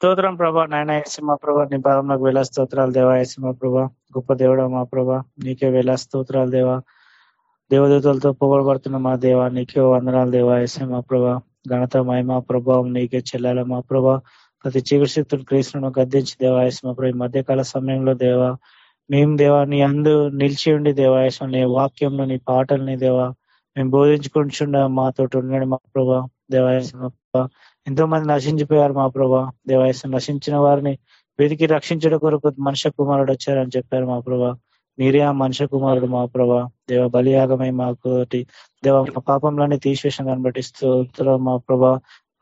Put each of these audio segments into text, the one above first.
స్తోత్రం ప్రభా. నాయన మా ప్రభా నీ పాదంలోకి వేల స్తోత్రాలు దేవా. మా ప్రభా గొప్ప దేవుడా మా ప్రభా. నీకే వేలా స్తోత్రాలు దేవా. దేవదూతలతో పొగడబడుతున్న మా దేవా నీకే వందనాలు దేవా. మా ప్రభా ఘనత మహిమ ప్రభావం నీకే చెల్లాల మా ప్రభా. ప్రతి చికిత్సక్తుడు క్రీస్తును గద్దించి దేవాయసం మా ప్రభా ఈ మధ్యకాల సమయంలో దేవా మేము దేవా నీ అందు నిలిచి ఉండి దేవాయసం నీ వాక్యంలో నీ పాటల్ని దేవా మేము బోధించుకుంటుండ మాతో ఉండండి మా ప్రభా. దేవాయసం ఎంతో మంది నశించిపోయారు మా ప్రభా. దేవాయసం నశించిన వారిని వీరికి రక్షించడం కొరకు మనుష్య కుమారుడు వచ్చారని చెప్పారు మా ప్రభా. మీరే ఆ మనుష్య కుమారుడు మా ప్రభా. దేవ బలియాగమై మాకు దేవ పాపంలోనే తీసివేసిన దాన్ని బట్టి స్తోత్రం మా ప్రభా.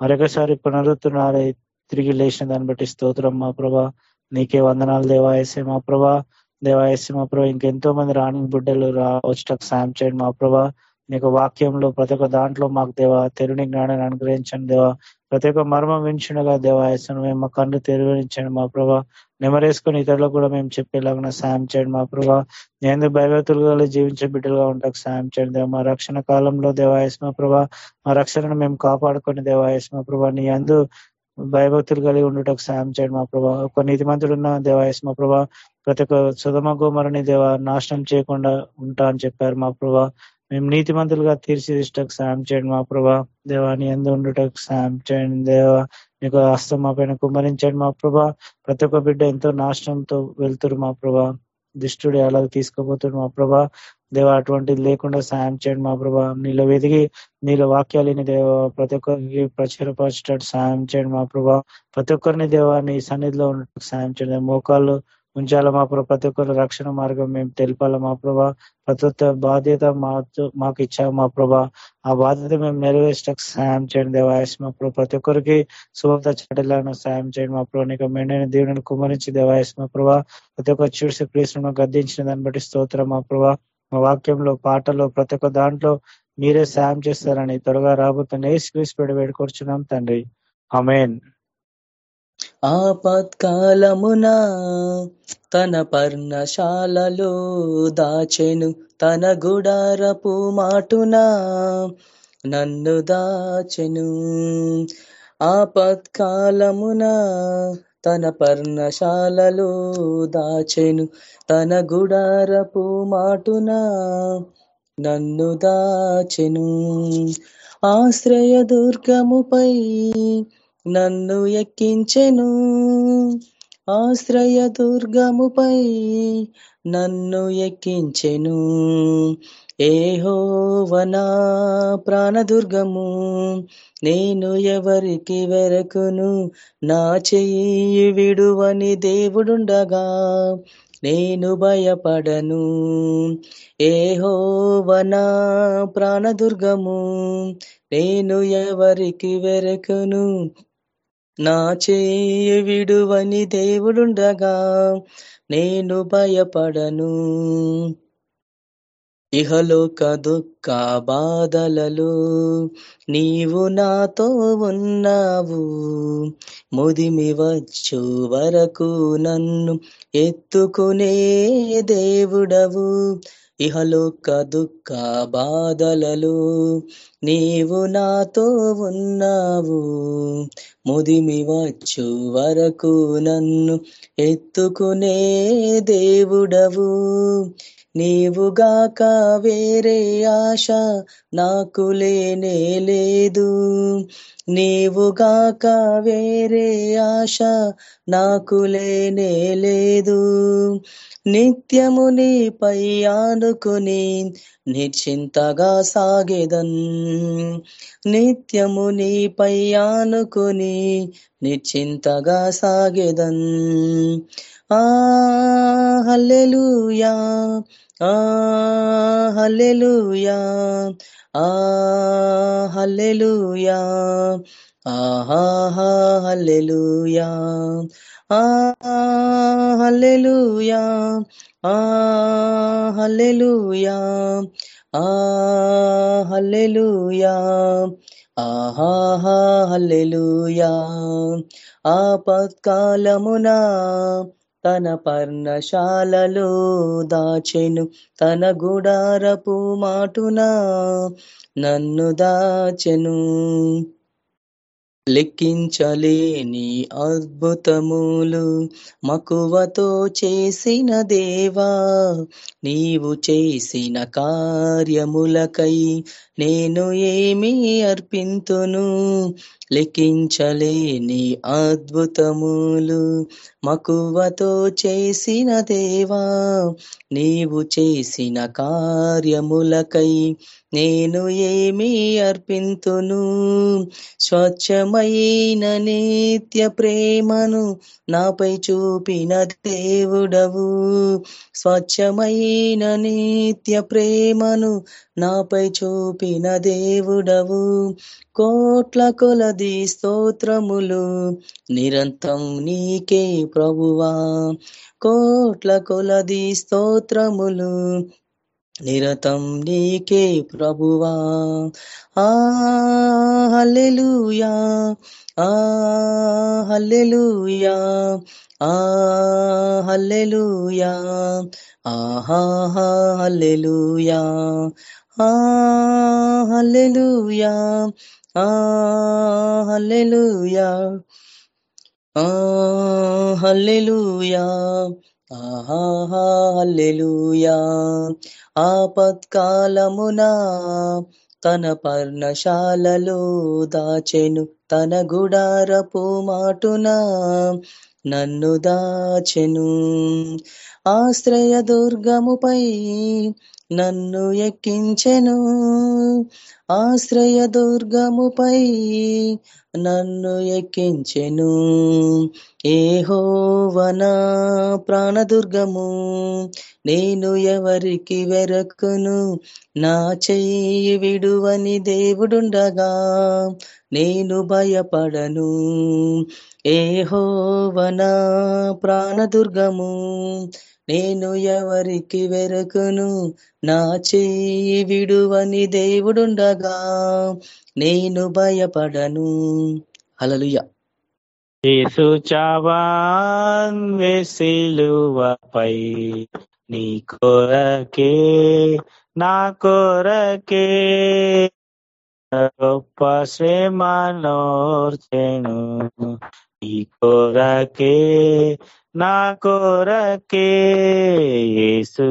మరొకసారి పునరుత్నాలు తిరిగి లేచిన దాన్ని బట్టి స్తోత్రం మా ప్రభా. నీకే వందనాలు దేవాయసే మా ప్రభా. దేవాయసే మా ప్రభా ఇంకెంతో మంది రాణి బిడ్డలు రా వచ్చటకు సాయం చేయండి మా ప్రభా. నీకు వాక్యంలో ప్రతి ఒక్క దాంట్లో మాకు దేవా తెరుని జ్ఞానాన్ని అనుగ్రహించండి దేవా. ప్రతి ఒక్క మర్మం వించుండగా దేవాయసను మేము మా కళ్ళు తెరవించండి మా ప్రభా నెమరేసుకుని ఇతరులకు కూడా మేము చెప్పేలాగా సాయం చేయండి. మా ప్రభా నేను భయభతులుగా జీవించే బిడ్డలుగా ఉంటాకు సాయం చేయండి. దేవ మా రక్షణ కాలంలో దేవాయస్మ ప్రభా మా రక్షణను మేము కాపాడుకొని దేవాయస్మ ప్రభా నీ అందు భయభక్తులు కలిగి ఉండటకు సాయం చేయండి. మా ప్రభా ఒక నీతిమంతుడు ఉన్న దేవాయస్మ ప్రభా ప్రతి ఒక్క సుధమ గోమరని దేవ నాశనం చేయకుండా ఉంటా అని చెప్పారు మా ప్రభా. మేము నీతిమంతులుగా తీర్చిదిష్టకు సాయం చేయండి మా ప్రభా. దేవాన్ని ఎందు ఉండటకు సాయం చేయండి దేవ. మీకు హస్తం మా పైన కుమ్మరించండి మా ప్రభా. ప్రతి ఒక్క బిడ్డ ఎంతో నాశనంతో వెళ్తురు మా ప్రభా. దుష్టుడు అలాగే తీసుకోబోతుడు మా ప్రభా. దేవ అటువంటిది లేకుండా సాయం చేయండి మా ప్రభా. నీలో వెదిగి నీలో వాక్యాలని దేవ. ప్రతి ఒక్కరికి ప్రచురపరచడానికి సాయం చేయండి మా ప్రభా. ప్రతి ఒక్కరిని దేవ నీ సన్నిధిలో ఉండటం సాయం చేయండి. మోకాళ్ళు ఉంచాల మా ప్రభా? ప్రతి ఒక్కరు రక్షణ మార్గం మేము తెలిపాల మా ప్రభా? ప్రతి ఒక్క బాధ్యత మాకు ఇచ్చావు మా ప్రభా. ఆ బాధ్యత మేము నెరవేర్చడానికి సాయం చేయండి దేవాయస్ మా ప్రభు. ప్రతి ఒక్కరికి శుభత చటలను సాయం చేయండి మా ప్రభు. నీకు మెండైన దేవుని కుమరించి దేవాయస్ మా ప్రభా. ప్రతి ఒక్క చూసి ప్రీసును గద్దించిన దాన్ని బట్టి స్తోత్రం మా ప్రభా. మా వాక్యంలో పాటలో ప్రతి ఒక్క దాంట్లో మీరే సాయం చేస్తారని త్వరగా రాబోతున్న ఏ స్క్రీస్ పెడి వేడుకొచ్చున్నాం తండ్రి. అమేన్ ఆపత్కాలమున తన పర్ణశాలలో దాచెను తన గుడారపు మాటున నన్ను దాచెను. ఆపత్కాలమున తన పర్ణశాలలో దాచెను తన గుడారపు మాటున నన్ను దాచెను. ఆశ్రయ దుర్గముపై నన్ను ఎక్కించెను ఆశ్రయ దుర్గముపై నన్ను ఎక్కించెను. ఏహోవనా ప్రాణదుర్గము నేను ఎవరికి వెరకును? నా చెయ్యి విడువని దేవుడుండగా నేను భయపడను. ఏహోవనా ప్రాణదుర్గము నేను ఎవరికి వెరకును? నా చేయి విడువని దేవుడుండగా నేను భయపడను. ఇహలోక దుఃఖ బాధలలో నీవు నాతో ఉన్నావు. ముదిమి వచ్చు వరకు నన్ను ఎత్తుకునే దేవుడవు. ఇహలోక దుఃఖ బాధలలో నీవు నాతో ఉన్నావు. ముదిమి వచ్చు వరకు నన్ను ఎత్తుకునే దేవుడవు. నీవుగాక వేరే ఆశ నాకు లేనే లేదు. నీవుగాక వేరే ఆశ నాకు లేనే లేదు. నిత్యము నీపై ఆనుకుని నిశ్చింతగా సాగేదన్. నిత్యము నీపై ఆనుకుని నిశ్చింతగా సాగేదన్. ఆ హల్లెలూయా. ఆ హల్లెలూయా. ఆ హల్లెలూయా. ఆహా హల్లెలూయా. ఆ హల్లెలూయా. ఆ హల్లెలూయా. ఆ హల్లెలూయా. ఆహా హల్లెలూయా. ఆపత్కాలమునా తన పర్ణశాలలో దాచెను. తన గుడారపు మాటున నన్ను దాచెను. లెక్కించలేని అద్భుతములు మకువతో చేసిన దేవా నీవు చేసిన కార్యములకై నేను ఏమి అర్పింతును? లెక్కించలేని అద్భుతములు మకువతో చేసిన దేవా నీవు చేసిన కార్యములకై నేను ఏమి అర్పింతును? స్వచ్ఛమైన నిత్య ప్రేమను నాపై చూపిన దేవుడవు. స్వచ్ఛమైన నిత్య ప్రేమను నాపై చూపిన దేవుడవు. కోట్ల కొలది స్తోత్రములు నిరంతం నీకే ప్రభువా. కోట్ల కొలది స్తోత్రములు నిరతం నీకే ప్రభువా. ఆ హల్లెలూయా. ఆ హల్లెలూయా. ఆ హల్లెలూయా. ఆహా హల్లెలూయా. ఆ హల్లెలూయా. ఆ హల్లెలూయా. ఆ హల్లెలూయా. ఆహాహల్లెలూయా ఆపత్కాలమునా తన పర్ణశాలలో దాచెను తన గుడారపు మాటున నన్ను దాచెను. ఆశ్రయ దుర్గముపై నన్ను ఎక్కించెను. ఆశ్రయ దుర్గముపై నన్ను ఎక్కించెను. ఏహోవనా ప్రాణదుర్గము నేను ఎవరికి వెరకును నా చెయ్యి విడువని దేవుడుండగా నేను భయపడను. ఏహోవనా ప్రాణదుర్గము నేను ఎవరికి వెరకును? నా చెయ్యి విడువని దేవుడుండగా నేను భయపడను. హలలుయ యేసు చావాన్ వెసిలువపై నీ కొరకే నా కొరకే. గొప్ప శ్రేమనోర్చెను ఈ కొరకే నా కొరకే యేసు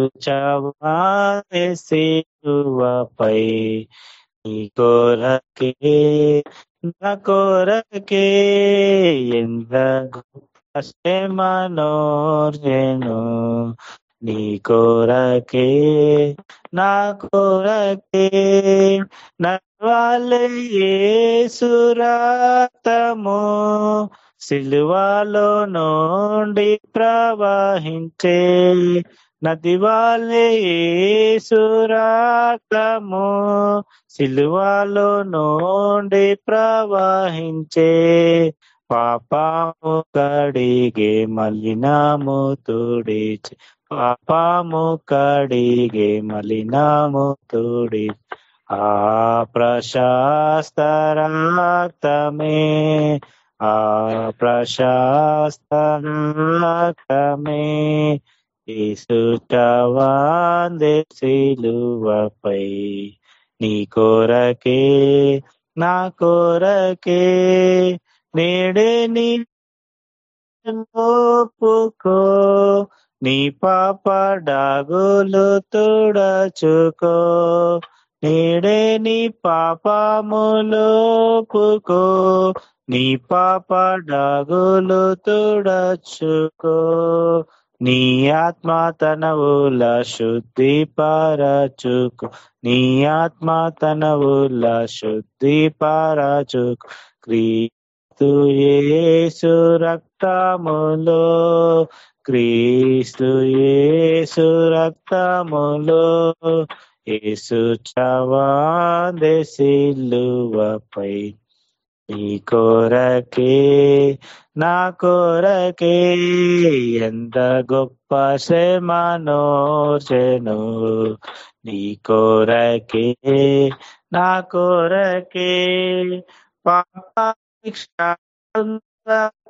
నీ కొరకే నా కొరకే ఎంత గొప్ప శ్రమనోర్చెను నీ కొరకే నా కొరకే నవ్వాలే సురాతము సిలువలో నుండి ప్రవహించే నది వాళ్ళే సురాతము సిలువలో నుండి ప్రవహించే పాపము కడిగే మలినాము తుడిచి పాపము కడిగే మలినాము తుడి ఆ ప్రశాస్తరాక్తమే ఆ ప్రశాస్తరాక్తమే యేసు చవాందే నీ కోరకే నా కోరకే నేడే నీ ఒప్పుకో. నీ పాప డాగులు తుడచుకో. నేడే నీ పాపములోపుకో నీ పాప డాగులు తుడచుకో నీ ఆత్మ తనవుల శుద్ధి పరచుకో నీ ఆత్మ తనవుల శుద్ధి పరచుకో. క్రీస్తు యేసు రక్తములో క్రీస్తు యేసు రక్తములో యేసు చవాందే సిలువపై నీ కోరకే నా కోరకే ఎంత గొప్ప శ్రమనోర్చెను నీ కోరకే నా కోరకే పాప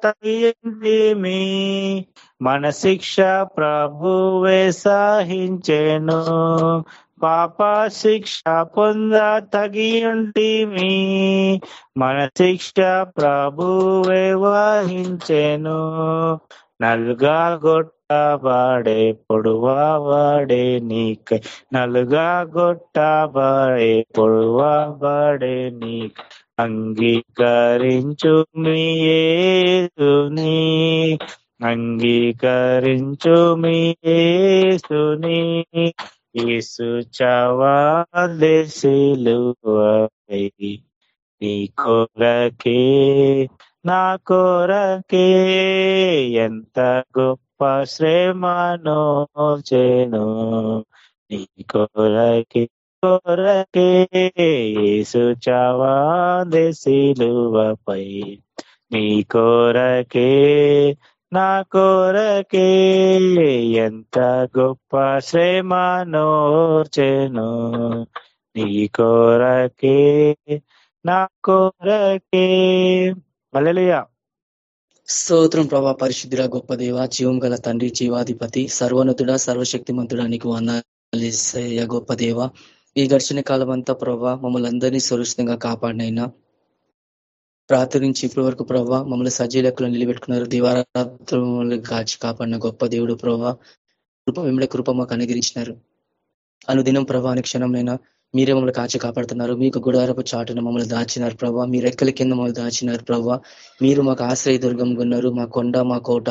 తగియంటిమి మన శిక్ష ప్రభువే సహించెను పాప శిక్ష పొంద తగియుంటిమి. మన శిక్ష ప్రభువే వహించెను. నల్గా గొట్టబడే పొడువబడే నీకై. నలుగా గొట్టబడే పొడువబడే నీక. అంగీకరించు మీయేసుని అంగీకరించు మీయేసుని యేసు చవాదేశిలువై నీ కొరకే నా కొరకే ఎంత గొప్ప శ్రమను చేను. నీ కొరకే కొరకే యేసు చవాదేశిలువపై నీ కొరకే నా కొరకే ఎంత గొప్ప శ్రమనోర్చెను నీ కొరకే నా కొరకే. హల్లెలూయా. స్తోత్రం ప్రభా పరిశుద్ధుడ గొప్ప దేవ జీవం గల తండ్రి జీవాధిపతి సర్వనతుడ సర్వశక్తిమంతుడా నీకు వందాలిసయ్య గొప్ప దేవ. ఈ ఘర్షణ కాలం అంతా ప్రభా మమ్మల్ని అందరినీ సురక్షితంగా కాపాడినైనా. రాత్రి నుంచి ఇప్పటి వరకు ప్రభావ మమ్మల్ని సజీలకులు నిలబెట్టుకున్నారు. దివారాత్రులు కాచి కాపాడిన గొప్ప దేవుడు ప్రభా కృప మిమ్మల్ని కృప మాకు అనుగ్రహించినారు. అనుదినం ప్రభా అనే క్షణంలో మీరే మమ్మల్ని కాచి కాపాడుతున్నారు. మీకు గుడారపు చాటున మమ్మల్ని దాచినారు ప్రభావ మీ రెక్కల కింద మమ్మల్ని దాచినారు ప్రభా. మీరు మాకు ఆశ్రయ దుర్గం ఉన్నారు. మా కొండ మా కోట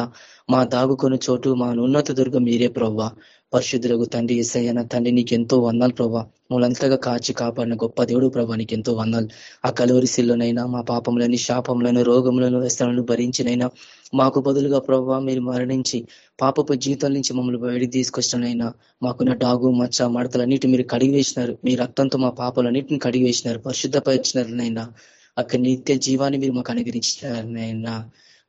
మా దాగుకొని చోటు మా ఉన్నత దుర్గం మీరే ప్రభా. పరిశుద్ధులకు తండ్రి ఏసయ్యన తండ్రి నీకు ఎంతో వందాలు ప్రభా. మమ్మల్ని కాచి కాపాడిన గొప్ప దేవుడు ప్రభా నీకు ఎంతో వందాలు. ఆ కలువరిశిల్లోనైనా మా పాపములని శాపములను రోగములను వ్యసనలను భరించినైనా మాకు బదులుగా ప్రభావ మీరు మరణించి పాపపు జీవితం నుంచి మమ్మల్ని బయటికి తీసుకొచ్చినైనా మాకున్న డాగు మచ్చ మడతలన్నిటి మీరు కడిగి వేసినారు మీ రక్తంతో మా పాపలన్నిటిని కడిగి వేసినారు పరిశుద్ధపరిచినారనైనా అక్కడ నిత్య జీవాన్ని మీరు మాకు అనుగ్రహించినారనైనా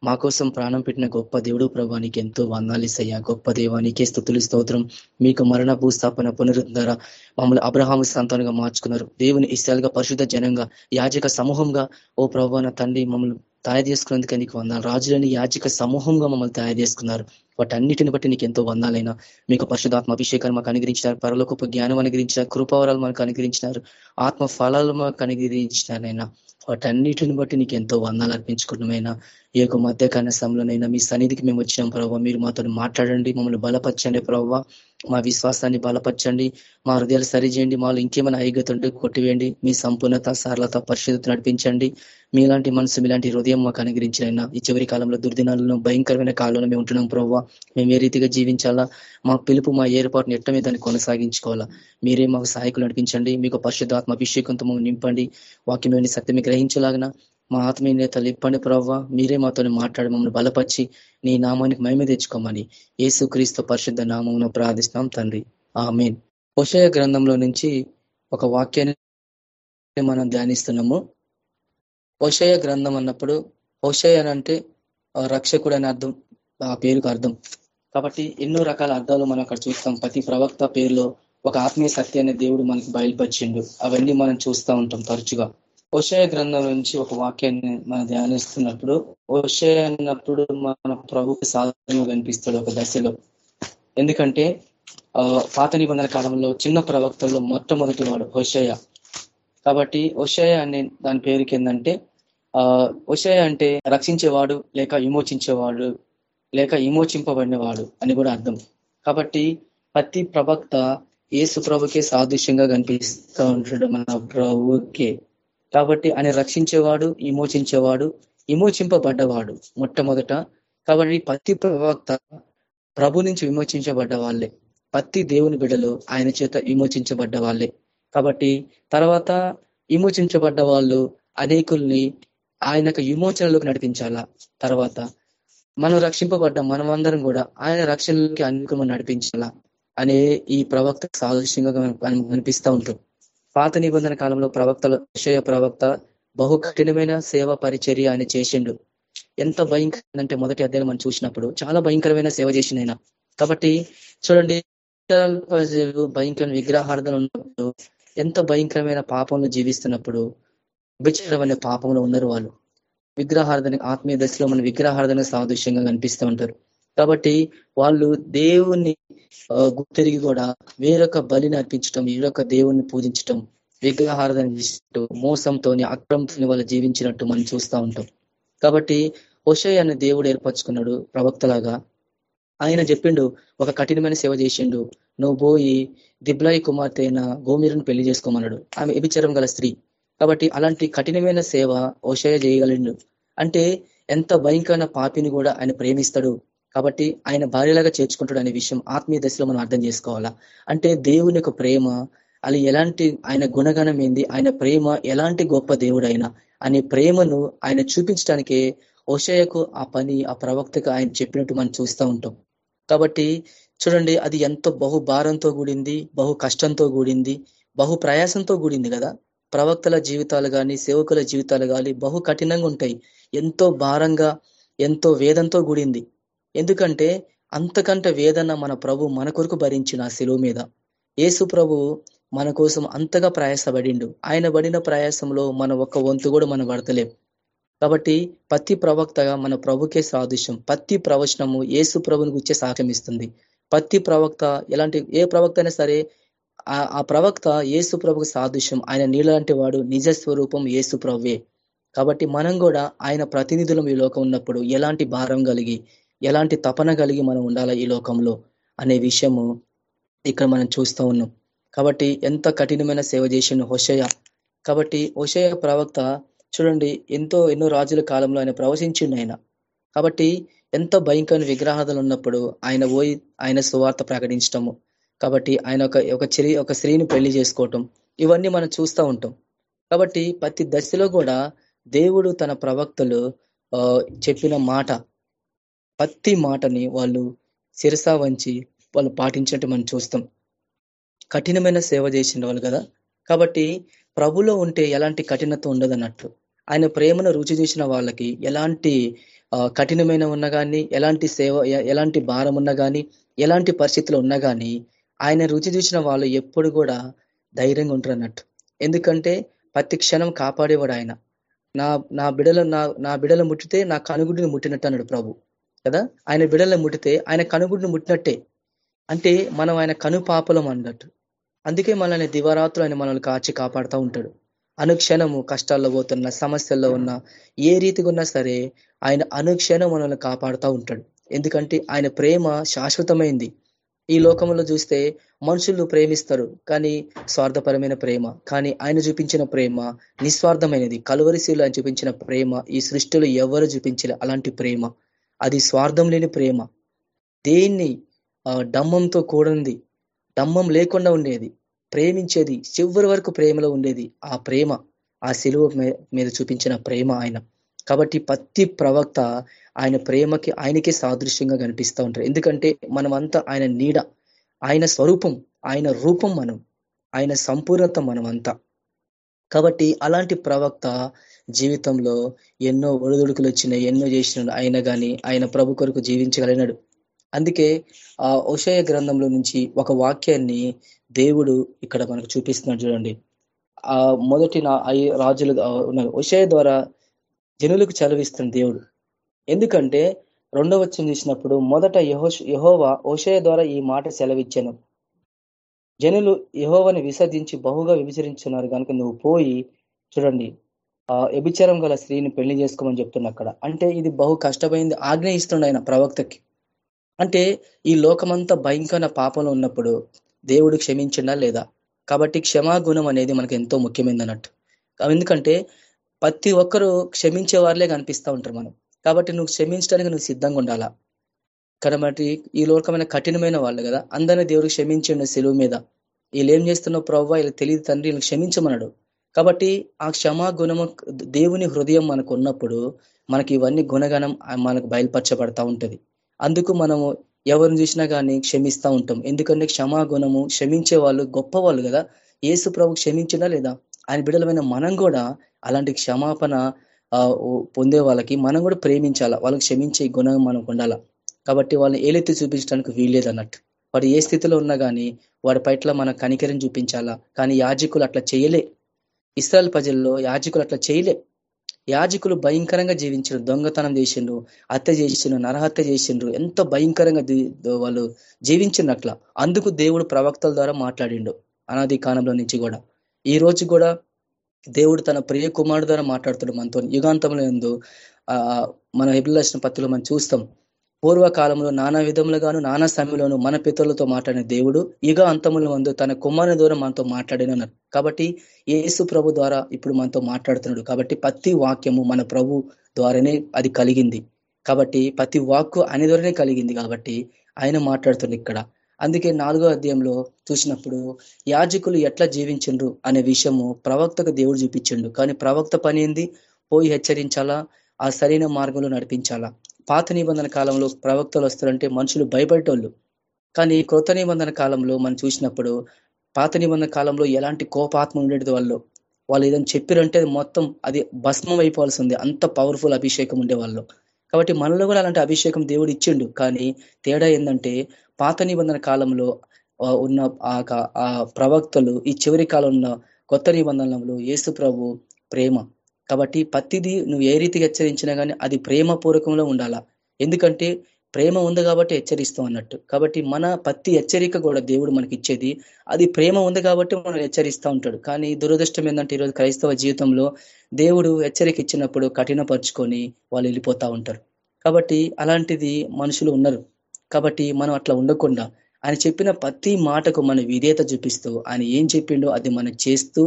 మా కోసం ప్రాణం పెట్టిన గొప్ప దేవుడు ప్రభానికి ఎంతో వందాలిసయ్యా గొప్ప దేవానికే స్థుతులు స్తోత్రం. మీకు మరణ భూస్థాపన పునరుద్ధర మమ్మల్ని అబ్రహాం సంతానంగా మార్చుకున్నారు. దేవుని ఇష్టాలుగా పరిశుద్ధ జనంగా యాజక సమూహంగా. ఓ ప్రభాన తండ్రి మమ్మల్ని తయారు చేసుకున్నందుకే నీకు వందాలు. రాజులని యాజక సమూహంగా మమ్మల్ని తయారు చేసుకున్నారు. వాటన్నిటిని బట్టి నీకు ఎంతో వందాలైనా. మీకు పరిశుధాత్మ అభిషేకాన్ని మాకు అనుగ్రహించినారు. పరలోకపు జ్ఞానం అనుగ్రహించినారు. కృపావరాలు మనకు అనుగ్రహించినారు. ఆత్మ ఫలాలు మాకు అనుగ్రహించినారైనా. వాటన్నిటిని బట్టి నీకు ఎంతో వందాలు అర్పించుకున్నమైనా. ఈ యొక్క మధ్య సమయంలోనైనా మీ సన్నిధికి మేము వచ్చినాం ప్రభావ. మీరు మాతో మాట్లాడండి మమ్మల్ని బలపరచండి ప్రభావ. మా విశ్వాసాన్ని బలపరచండి మా హృదయాలు సరిచేయండి మాలో ఇంకేమైనా ఐగత ఉంటే కొట్టివేయండి మీ సంపూర్ణత సరళత పరిశుద్ధత నడిపించండి. మీలాంటి మనసు మీలాంటి హృదయం మాకు అనుగ్రహించినైనా ఈ చివరి కాలంలో దుర్దినాలను భయంకరమైన కాలంలో మేము ఉంటున్నాం ప్రభావ. మేము ఏ రీతిగా జీవించాలా? మా పిలుపు మా ఏర్పాటును ఎట్టమే దాన్ని కొనసాగించుకోవాలా? మీరే మాకు సహాయకులు నడిపించండి మీకు పరిశుద్ధాత్మ అభిషేకంతో నింపండి వాక్యం సత్యమే గ్రహించలాగిన మా ఆత్మీయ ఇప్పండి ప్రవ్వ. మీరే మాతో మాట్లాడి మమ్మల్ని బలపరిచి నీ నామానికి మహిమ తెచ్చుకోమని క్రీస్తు పరిశుద్ధ నామం ప్రార్థిస్తాం తండ్రి. ఆమెన్. పొషయ గ్రంథంలో నుంచి ఒక వాక్యాన్ని మనం ధ్యానిస్తున్నాము. పొషయ గ్రంథం అన్నప్పుడు పొషయ అంటే రక్షకుడు అని అర్థం ఆ పేరుకు అర్థం. కాబట్టి ఎన్నో రకాల అర్థాలు మనం అక్కడ చూస్తాం. ప్రతి ప్రవక్త పేరులో ఒక ఆత్మీయ సత్యాన్ని దేవుడు మనకి బయలుపరిచిండు. అవన్నీ మనం చూస్తూ ఉంటాం తరచుగా. ఓషయ గ్రంథం నుంచి ఒక వాక్యాన్ని మనం ధ్యానిస్తున్నప్పుడు ఓషయ అన్నప్పుడు మన ప్రభుకి సాధనంగా కనిపిస్తాడు ఒక దశలో. ఎందుకంటే పాత నిబంధన కాలంలో చిన్న ప్రవక్తల్లో మొట్టమొదటి వాడు హోషయ కాబట్టి ఒషయ అనే దాని పేరుకి ఏంటంటే ఆ అంటే రక్షించేవాడు లేక విమోచించేవాడు లేక విమోచింపబడినవాడు అని కూడా అర్థం. కాబట్టి ప్రతి ప్రవక్త ఏసు ప్రభుకే సాదృశ్యంగా కనిపిస్తూ ఉంటాడు మన ప్రభుకే. కాబట్టి ఆయన రక్షించేవాడు విమోచించేవాడు విమోచింపబడ్డవాడు మొట్టమొదట. కాబట్టి ప్రతి ప్రవక్త ప్రభు నుంచి విమోచించబడ్డ వాళ్ళే ప్రతి దేవుని బిడలు ఆయన చేత విమోచించబడ్డ వాళ్ళే కాబట్టి తర్వాత విమోచించబడ్డ వాళ్ళు అనేకుల్ని ఆయనకు విమోచనలోకి నడిపించాలా? తర్వాత మనం రక్షింపబడ్డ మనమందరం కూడా ఆయన రక్షణలోకి అనేకం నడిపించాలా? అనే ఈ ప్రవక్త సాదృశ్యంగా కనిపిస్తూ ఉంటుంది. పాత నిబంధన కాలంలో ప్రవక్తలు విషయ ప్రవక్త బహు కఠినమైన సేవ పరిచర్య ఆయన చేసిండు. ఎంత భయంకరమైన అంటే మొదటి అధ్యాయం మనం చూసినప్పుడు చాలా భయంకరమైన సేవ చేసింది ఆయన. కాబట్టి చూడండి భయంకరమైన విగ్రహార్థన ఉన్నప్పుడు ఎంత భయంకరమైన పాపంలో జీవిస్తున్నప్పుడు విభిచారం అనే పాపంలో ఉన్నారు వాళ్ళు. విగ్రహార్థన ఆత్మీయ దశలో మన విగ్రహార్థన సాదృశ్యంగా కనిపిస్తూ ఉంటారు. కాబట్టి వాళ్ళు దేవుణ్ణి గుర్తిరిగి కూడా వేరొక బలిని అర్పించటం వేరొక దేవుణ్ణి పూజించటం విగ్రహార్థన చేసినట్టు మోసంతో అక్రమంతో వాళ్ళు జీవించినట్టు మనం చూస్తూ ఉంటాం. కాబట్టి హుషయ్ అనే దేవుడు ఏర్పరచుకున్నాడు ప్రవక్తలాగా. ఆయన చెప్పిండు ఒక కఠినమైన సేవ చేసిండు. నువ్వు పోయి దిబ్లాయి కుమార్తె అయిన గోమీరును పెళ్ళి చేసుకోమన్నాడు. ఆమె ఎభిచరం గల స్త్రీ. కాబట్టి అలాంటి కఠినమైన సేవ ఓషయ చేయగలిండు అంటే ఎంత భయంకరమైన పాపిని కూడా ఆయన ప్రేమిస్తాడు. కాబట్టి ఆయన భార్యలాగా చేర్చుకుంటాడు అనే విషయం ఆత్మీయ దశలో మనం అర్థం చేసుకోవాలా? అంటే దేవుని యొక్క ప్రేమ అది ఎలాంటి ఆయన గుణగణం ఏంది ఆయన ప్రేమ ఎలాంటి గొప్ప దేవుడైనా అనే ప్రేమను ఆయన చూపించడానికే ఓషయకు ఆ పని ఆ ప్రవక్తకు ఆయన చెప్పినట్టు మనం చూస్తూ ఉంటాం. కాబట్టి చూడండి అది ఎంతో బహు భారంతో కూడింది బహు కష్టంతో కూడింది బహు ప్రయాసంతో కూడింది కదా? ప్రవక్తల జీవితాలు కానీ సేవకుల జీవితాలు కానీ బహు కఠినంగా ఉంటాయి. ఎంతో భారంగా ఎంతో వేదంతో కూడింది. ఎందుకంటే అంతకంటే వేదన మన ప్రభు మన కొరకు భరించిన శిలువు మీద. యేసు ప్రభు మన కోసం అంతగా ప్రయాసపడిండు. ఆయన పడిన ప్రయాసంలో మన ఒక్క వంతు కూడా మనం పడతలేం. కాబట్టి పత్తి ప్రవక్తగా మన ప్రభుకే సాదృశ్యం. పత్తి ప్రవచనము యేసు ప్రభుని గుచ్చే సాక్ష్యం ఇస్తుంది పత్తి ప్రవక్త ఎలాంటి ఏ ప్రవక్త అయినా సరే ఆ ప్రవక్త యేసు ప్రభుకు సాదృశ్యం. ఆయన నీళ్ళంటి వాడు నిజ స్వరూపం యేసు ప్రభువే. కాబట్టి మనం కూడా ఆయన ప్రతినిధులం ఈ లోకం ఉన్నప్పుడు ఎలాంటి భారం కలిగి ఎలాంటి తపన కలిగి మనం ఉండాలా ఈ లోకంలో అనే విషయము ఇక్కడ మనం చూస్తూ ఉన్నాం. కాబట్టి ఎంత కఠినమైన సేవ చేసిన హుషయ. కాబట్టి హుషయ ప్రవక్త చూడండి ఎంతో ఎన్నో రాజుల కాలంలో ఆయన ప్రవశించిండు ఆయన. కాబట్టి ఎంత భయంకరమైన విగ్రహాలు ఉన్నప్పుడు ఆయన పోయి ఆయన సువార్త ప్రకటించటము కాబట్టి ఆయన ఒక ఒక చిరి ఒక స్త్రీని పెళ్ళి చేసుకోవటం ఇవన్నీ మనం చూస్తూ ఉంటాం. కాబట్టి ప్రతి దశలో కూడా దేవుడు తన ప్రవక్తలు చెప్పిన మాట ప్రతి మాటని వాళ్ళు శిరసా వంచి వాళ్ళు పాటించినట్టు మనం చూస్తాం. కఠినమైన సేవ చేసిన వాళ్ళు కదా. కాబట్టి ప్రభులో ఉంటే ఎలాంటి కఠినత ఉండదు ఆయన ప్రేమను రుచి చూసిన వాళ్ళకి ఎలాంటి కఠినమైన ఉన్నా కానీ ఎలాంటి సేవ ఎలాంటి భారం ఉన్నా కానీ ఎలాంటి పరిస్థితులు ఉన్నా కానీ ఆయన రుచి చూసిన వాళ్ళు ఎప్పుడు కూడా ధైర్యంగా ఉంటారు అన్నట్టు ఎందుకంటే ప్రతి క్షణం కాపాడేవాడు ఆయన. నా నా బిడల నా నా బిడల ముట్టితే నా కనుగుడిని ముట్టినట్టు అన్నాడు ప్రభు. కదా? ఆయన బిడలను ముట్టితే ఆయన కనుగుడిని ముట్టినట్టే. అంటే మనం ఆయన కను పాపలం అన్నట్టు. అందుకే మనల్ని దివారాత్రులు ఆయన మనల్ని కాచి కాపాడుతూ ఉంటాడు. అనుక్షణము కష్టాల్లో పోతున్న సమస్యల్లో ఉన్న ఏ రీతిగా ఉన్నా సరే ఆయన అనుక్షణం మనల్ని కాపాడుతూ ఉంటాడు. ఎందుకంటే ఆయన ప్రేమ శాశ్వతమైంది. ఈ లోకంలో చూస్తే మనుషులు ప్రేమిస్తారు కానీ స్వార్థపరమైన ప్రేమ కానీ ఆయన చూపించిన ప్రేమ నిస్వార్థమైనది. కలువరిశీలు ఆయన చూపించిన ప్రేమ ఈ సృష్టిలో ఎవరు చూపించలే అలాంటి ప్రేమ. అది స్వార్థం లేని ప్రేమ. దేన్ని డమ్మంతో కూడింది డమ్మం లేకుండా ఉండేది ప్రేమించేది చివరి వరకు ప్రేమలో ఉండేది ఆ ప్రేమ ఆ శిలువ మీద చూపించిన ప్రేమ ఆయన. కాబట్టి ప్రతి ప్రవక్త ఆయన ప్రేమకి ఆయనకే సాదృశ్యంగా కనిపిస్తూ ఉంటారు. ఎందుకంటే మనమంతా ఆయన నీడ ఆయన స్వరూపం ఆయన రూపం మనం ఆయన సంపూర్ణత మనమంతా. కాబట్టి అలాంటి ప్రవక్త జీవితంలో ఎన్నో ఒడిదుడుకులు వచ్చినాయి ఎన్నో చేసిన ఆయన కానీ ఆయన ప్రభు కొరకు జీవించగలిగినాడు. అందుకే ఆ ఉషయ గ్రంథంలో నుంచి ఒక వాక్యాన్ని దేవుడు ఇక్కడ మనకు చూపిస్తున్నాడు చూడండి. ఆ మొదటి నా రాజులు ఉన్నారు ఉషయ ద్వారా జనులకు చదివిస్తున్న దేవుడు. ఎందుకంటే రెండవ వచ్చిన చూసినప్పుడు మొదట యహో యహోవా ఓషయ ద్వారా ఈ మాట సెలవిచ్చాను. జనులు యహోవని విసర్జించి బహుగా విభజరించున్నారు కనుక నువ్వు పోయి చూడండి. వ్యభిచారం గల స్త్రీని పెళ్ళి చేసుకోమని చెప్తున్నా అక్కడ. అంటే ఇది బహు కష్టమైంది. ఆజ్ఞయిస్తుండ ఆయన ప్రవక్తకి. అంటే ఈ లోకమంతా భయంకర పాపంలో ఉన్నప్పుడు దేవుడు క్షమించిండా లేదా? కాబట్టి క్షమాగుణం అనేది మనకు ఎంతో ముఖ్యమైనది అన్నట్టు. ఎందుకంటే ప్రతి ఒక్కరూ క్షమించే వారిలే కనిపిస్తూ ఉంటారు మనం. కాబట్టి నువ్వు క్షమించడానికి నువ్వు సిద్ధంగా ఉండాలా? కాబట్టి ఈ లోకమైన కఠినమైన వాళ్ళు కదా అందరినీ దేవుడు క్షమించండు సెలువు మీద. వీళ్ళు ఏం చేస్తున్నావు ప్రవ్వ వీళ్ళు తెలియదు తండ్రి వీళ్ళు క్షమించమన్నాడు. కాబట్టి ఆ క్షమా గుణము దేవుని హృదయం మనకు ఉన్నప్పుడు మనకి ఇవన్నీ గుణగణం మనకు బయలుపరచబడతా ఉంటది. అందుకు మనము ఎవరిని చూసినా కానీ క్షమిస్తూ ఉంటాం. ఎందుకంటే క్షమాగుణము క్షమించే వాళ్ళు గొప్ప వాళ్ళు కదా. ఏసు ప్రభు క్షమించినా లేదా? ఆయన బిడ్డలమైన మనం కూడా అలాంటి క్షమాపణ పొందే వాళ్ళకి మనం కూడా ప్రేమించాలా? వాళ్ళకి క్షమించే గుణం మనకు ఉండాలా? కాబట్టి వాళ్ళని ఏలెత్తి చూపించడానికి వీల్లేదు అన్నట్టు వాడు ఏ స్థితిలో ఉన్నా కానీ వాడి పట్ల మన కనికరం చూపించాలా? కానీ యాజకులు అట్లా చేయలే. ఇస్రాయల్ ప్రజల్లో యాజకులు అట్లా చేయలే. యాజకులు భయంకరంగా జీవించారు దొంగతనం చేసిండ్రు హత్య చేసిండ్రు నరహత్య చేసిండ్రు ఎంతో భయంకరంగా వాళ్ళు జీవించిండ్రు అట్లా. అందుకు దేవుడు ప్రవక్తల ద్వారా మాట్లాడిండు అనాది కాలంలో నుంచి కూడా. ఈ రోజు కూడా దేవుడు తన ప్రియ కుమారుడు ద్వారా మాట్లాడుతాడు మనతో యుగాంతంలో ఎందు ఆ మన హెబిలసిన పత్రిలో మనం చూస్తాం పూర్వకాలంలో నానా విధములుగాను నానా సమయంలోను మన పితరులతో మాట్లాడిన దేవుడు యుగ అంతముల మందు తన కుమారుని ద్వారా మనతో మాట్లాడినన్నారు కాబట్టి యేసు ప్రభు ద్వారా ఇప్పుడు మనతో మాట్లాడుతున్నాడు. కాబట్టి ప్రతి వాక్యము మన ప్రభు ద్వారానే అది కలిగింది. కాబట్టి ప్రతి వాక్కు ఆయన ద్వారానే కలిగింది కాబట్టి ఆయన మాట్లాడుతుంది ఇక్కడ. అందుకే నాలుగో అధ్యాయంలో చూసినప్పుడు యాజకులు ఎట్లా జీవించండ్రు అనే విషయము ప్రవక్తకు దేవుడు చూపించిండు. కానీ ప్రవక్త పని ఏంది? పోయి హెచ్చరించాలా? ఆ సరైన మార్గంలో నడిపించాలా? పాత నిబంధన కాలంలో ప్రవక్తలు వస్తారంటే మనుషులు భయపడేటోళ్ళు. కానీ కృత నిబంధన కాలంలో మనం చూసినప్పుడు పాత నిబంధన కాలంలో ఎలాంటి కోపాత్మ ఉండేది వాళ్ళు వాళ్ళు ఏదైనా చెప్పారంటే మొత్తం అది భస్మం అయిపోవాల్సి ఉంది అంత పవర్ఫుల్ అభిషేకం ఉండే వాళ్ళు కాబట్టి మనలో కూడా అలాంటి అభిషేకం దేవుడు ఇచ్చిండు. కానీ తేడా ఏంటంటే పాత నిబంధన కాలంలో ఉన్న ఆ ప్రవక్తలు ఈ చివరి కాలం ఉన్న కొత్త నిబంధనలో యేసు ప్రభు ప్రేమ. కాబట్టి పత్తిది నువ్వు ఏ రీతిగా హెచ్చరించినా కానీ అది ప్రేమ పూర్వకంలో ఉండాలా? ఎందుకంటే ప్రేమ ఉంది కాబట్టి హెచ్చరిస్తాం అన్నట్టు. కాబట్టి మన పత్తి హెచ్చరిక కూడా దేవుడు మనకి ఇచ్చేది అది ప్రేమ ఉంది కాబట్టి మనం హెచ్చరిస్తూ ఉంటాడు. కానీ దురదృష్టం ఏంటంటే ఈరోజు క్రైస్తవ జీవితంలో దేవుడు హెచ్చరిక ఇచ్చినప్పుడు కఠినపరుచుకొని వాళ్ళు వెళ్ళిపోతూ ఉంటారు. కాబట్టి అలాంటిది మనుషులు ఉన్నారు కాబట్టి మనం అట్లా ఉండకుండా ఆయన చెప్పిన ప్రతి మాటకు మన విధేయత చూపిస్తూ ఆయన ఏం చెప్పిండో అది మనం చేస్తూ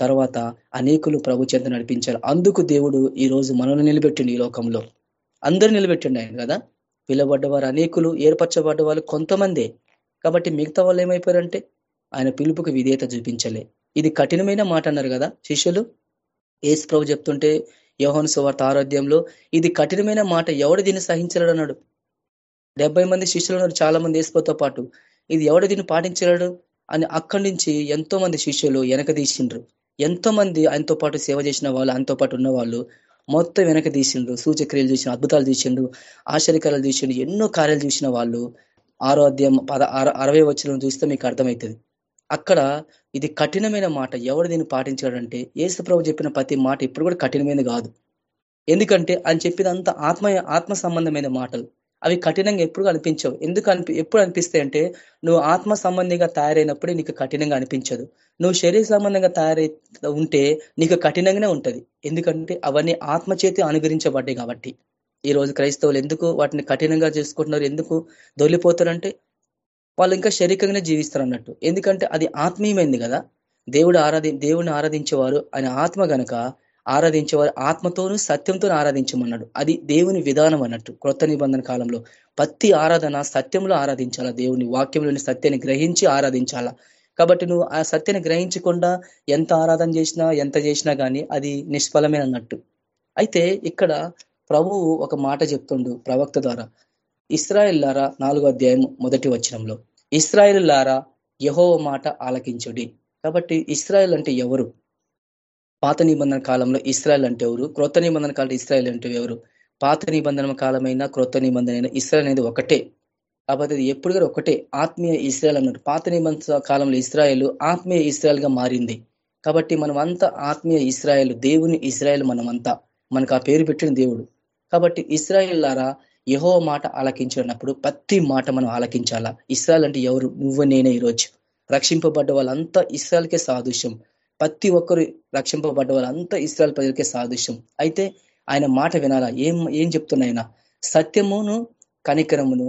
తర్వాత అనేకులు ప్రభు చెంత నడిపించారు. అందుకు దేవుడు ఈ రోజు మనల్ని నిలబెట్టిండు ఈ లోకంలో. అందరూ నిలబెట్టిండు ఆయన కదా? పిలువబడ్డవారు అనేకులు ఏర్పరచబడ్డ వాళ్ళు కొంతమందే. కాబట్టి మిగతా వాళ్ళు ఏమైపోయారంటే ఆయన పిలుపుకు విధేయత చూపించలే. ఇది కఠినమైన మాట అన్నారు కదా శిష్యులు? ఏసు ప్రభు చెప్తుంటే యోహన్ సువార్త ఆరోగ్యంలో ఇది కఠినమైన మాట ఎవడు దీన్ని సహించలేడు అన్నాడు. డెబ్బై మంది శిష్యులు ఉన్నారు చాలా మంది వేసిపోతో పాటు. ఇది ఎవడు దీన్ని పాటించలేడు అని అక్కడి నుంచి ఎంతో మంది శిష్యులు వెనక తీసిండ్రు. ఎంతో మంది ఆయనతో పాటు సేవ చేసిన వాళ్ళు ఆయనతో పాటు ఉన్న వాళ్ళు మొత్తం వెనక తీసిండ్రు. సూచక్రియలు చూసిన అద్భుతాలు చూసిండు ఆశ్చర్యకారాలు చూసిండు ఎన్నో కార్యాలు చూసిన వాళ్ళు. ఆరో అధ్యాయం పద అరవై వచ్చిన చూస్తే మీకు అర్థమవుతుంది అక్కడ ఇది కఠినమైన మాట. ఎవరు దీన్ని పాటించాడంటే ఏసు చెప్పిన ప్రతి మాట ఇప్పుడు కూడా కఠినమైనది కాదు. ఎందుకంటే ఆయన చెప్పినంత ఆత్మ ఆత్మ సంబంధమైన మాటలు. అవి కఠినంగా ఎప్పుడు అనిపించవు. ఎందుకు అనిపి ఎప్పుడు అనిపిస్తాయి అంటే నువ్వు ఆత్మ సంబంధిగా తయారైనప్పుడే నీకు కఠినంగా అనిపించదు. నువ్వు శరీర సంబంధంగా తయారై ఉంటే నీకు కఠినంగానే ఉంటుంది. ఎందుకంటే అవన్నీ ఆత్మ చేతి అనుగ్రహించబడ్డాయి కాబట్టి. ఈ రోజు క్రైస్తవులు ఎందుకు వాటిని కఠినంగా చేసుకుంటున్నారు? ఎందుకు దొరిపోతారంటే వాళ్ళు ఇంకా శరీరంగానే జీవిస్తారు అన్నట్టు. ఎందుకంటే అది ఆత్మీయమైంది కదా. దేవుడు ఆరాధి దేవుడిని ఆరాధించేవారు. ఆయన ఆత్మ గనక ఆరాధించేవారు ఆత్మతోనూ సత్యంతో ఆరాధించమన్నాడు. అది దేవుని విధానం అన్నట్టు. క్రొత్త నిబంధన కాలంలో ప్రతి ఆరాధన సత్యంలో ఆరాధించాలా? దేవుని వాక్యంలోని సత్యాన్ని గ్రహించి ఆరాధించాలా? కాబట్టి నువ్వు ఆ సత్యాన్ని గ్రహించకుండా ఎంత ఆరాధన చేసినా ఎంత చేసినా కానీ అది నిష్ఫలమే అన్నట్టు. అయితే ఇక్కడ ప్రభువు ఒక మాట చెప్తుండు ప్రవక్త ద్వారా. ఇస్రాయిల్ లారా నాలుగో అధ్యాయం మొదటి వచనంలో. ఇస్రాయిల్ లారా యహో మాట ఆలకించుడి. కాబట్టి ఇస్రాయల్ అంటే ఎవరు? పాత నిబంధన కాలంలో ఇస్రాయల్ అంటే ఎవరు? క్రొత్త నిబంధన కాలంలో ఇస్రాయల్ అంటే ఎవరు? పాత నిబంధన కాలమైన క్రొత్త నిబంధన అయినా ఇస్రాయల్ అనేది ఒకటే. కాబట్టి అది ఎప్పుడు కూడా ఒకటే. ఆత్మీయ ఇస్రాయల్ అన్నారు పాత నిబంధన కాలంలో ఇస్రాయల్ ఆత్మీయ ఇస్రాయల్గా మారింది. కాబట్టి మనం అంతా ఆత్మీయ ఇస్రాయల్ దేవుని ఇస్రాయల్ మనమంతా. మనకు ఆ పేరు పెట్టిన దేవుడు. కాబట్టి ఇస్రాయల్ లారా యహో మాట ఆలకించినప్పుడు ప్రతి మాట మనం ఆలకించాలా? ఇస్రాయల్ అంటే ఎవరు? నువ్వు నేనే ఈరోజు. రక్షింపబడ్డ వాళ్ళంతా ఇస్రాయల్కే సాదృశ్యం. ప్రతి ఒక్కరు రక్షింపబడ్డ వాళ్ళంతా ఇస్రాయల్ ప్రజలకే సాదృశ్యం. అయితే ఆయన మాట వినాలా? ఏం ఏం చెప్తున్నాయన సత్యమును కనికరమును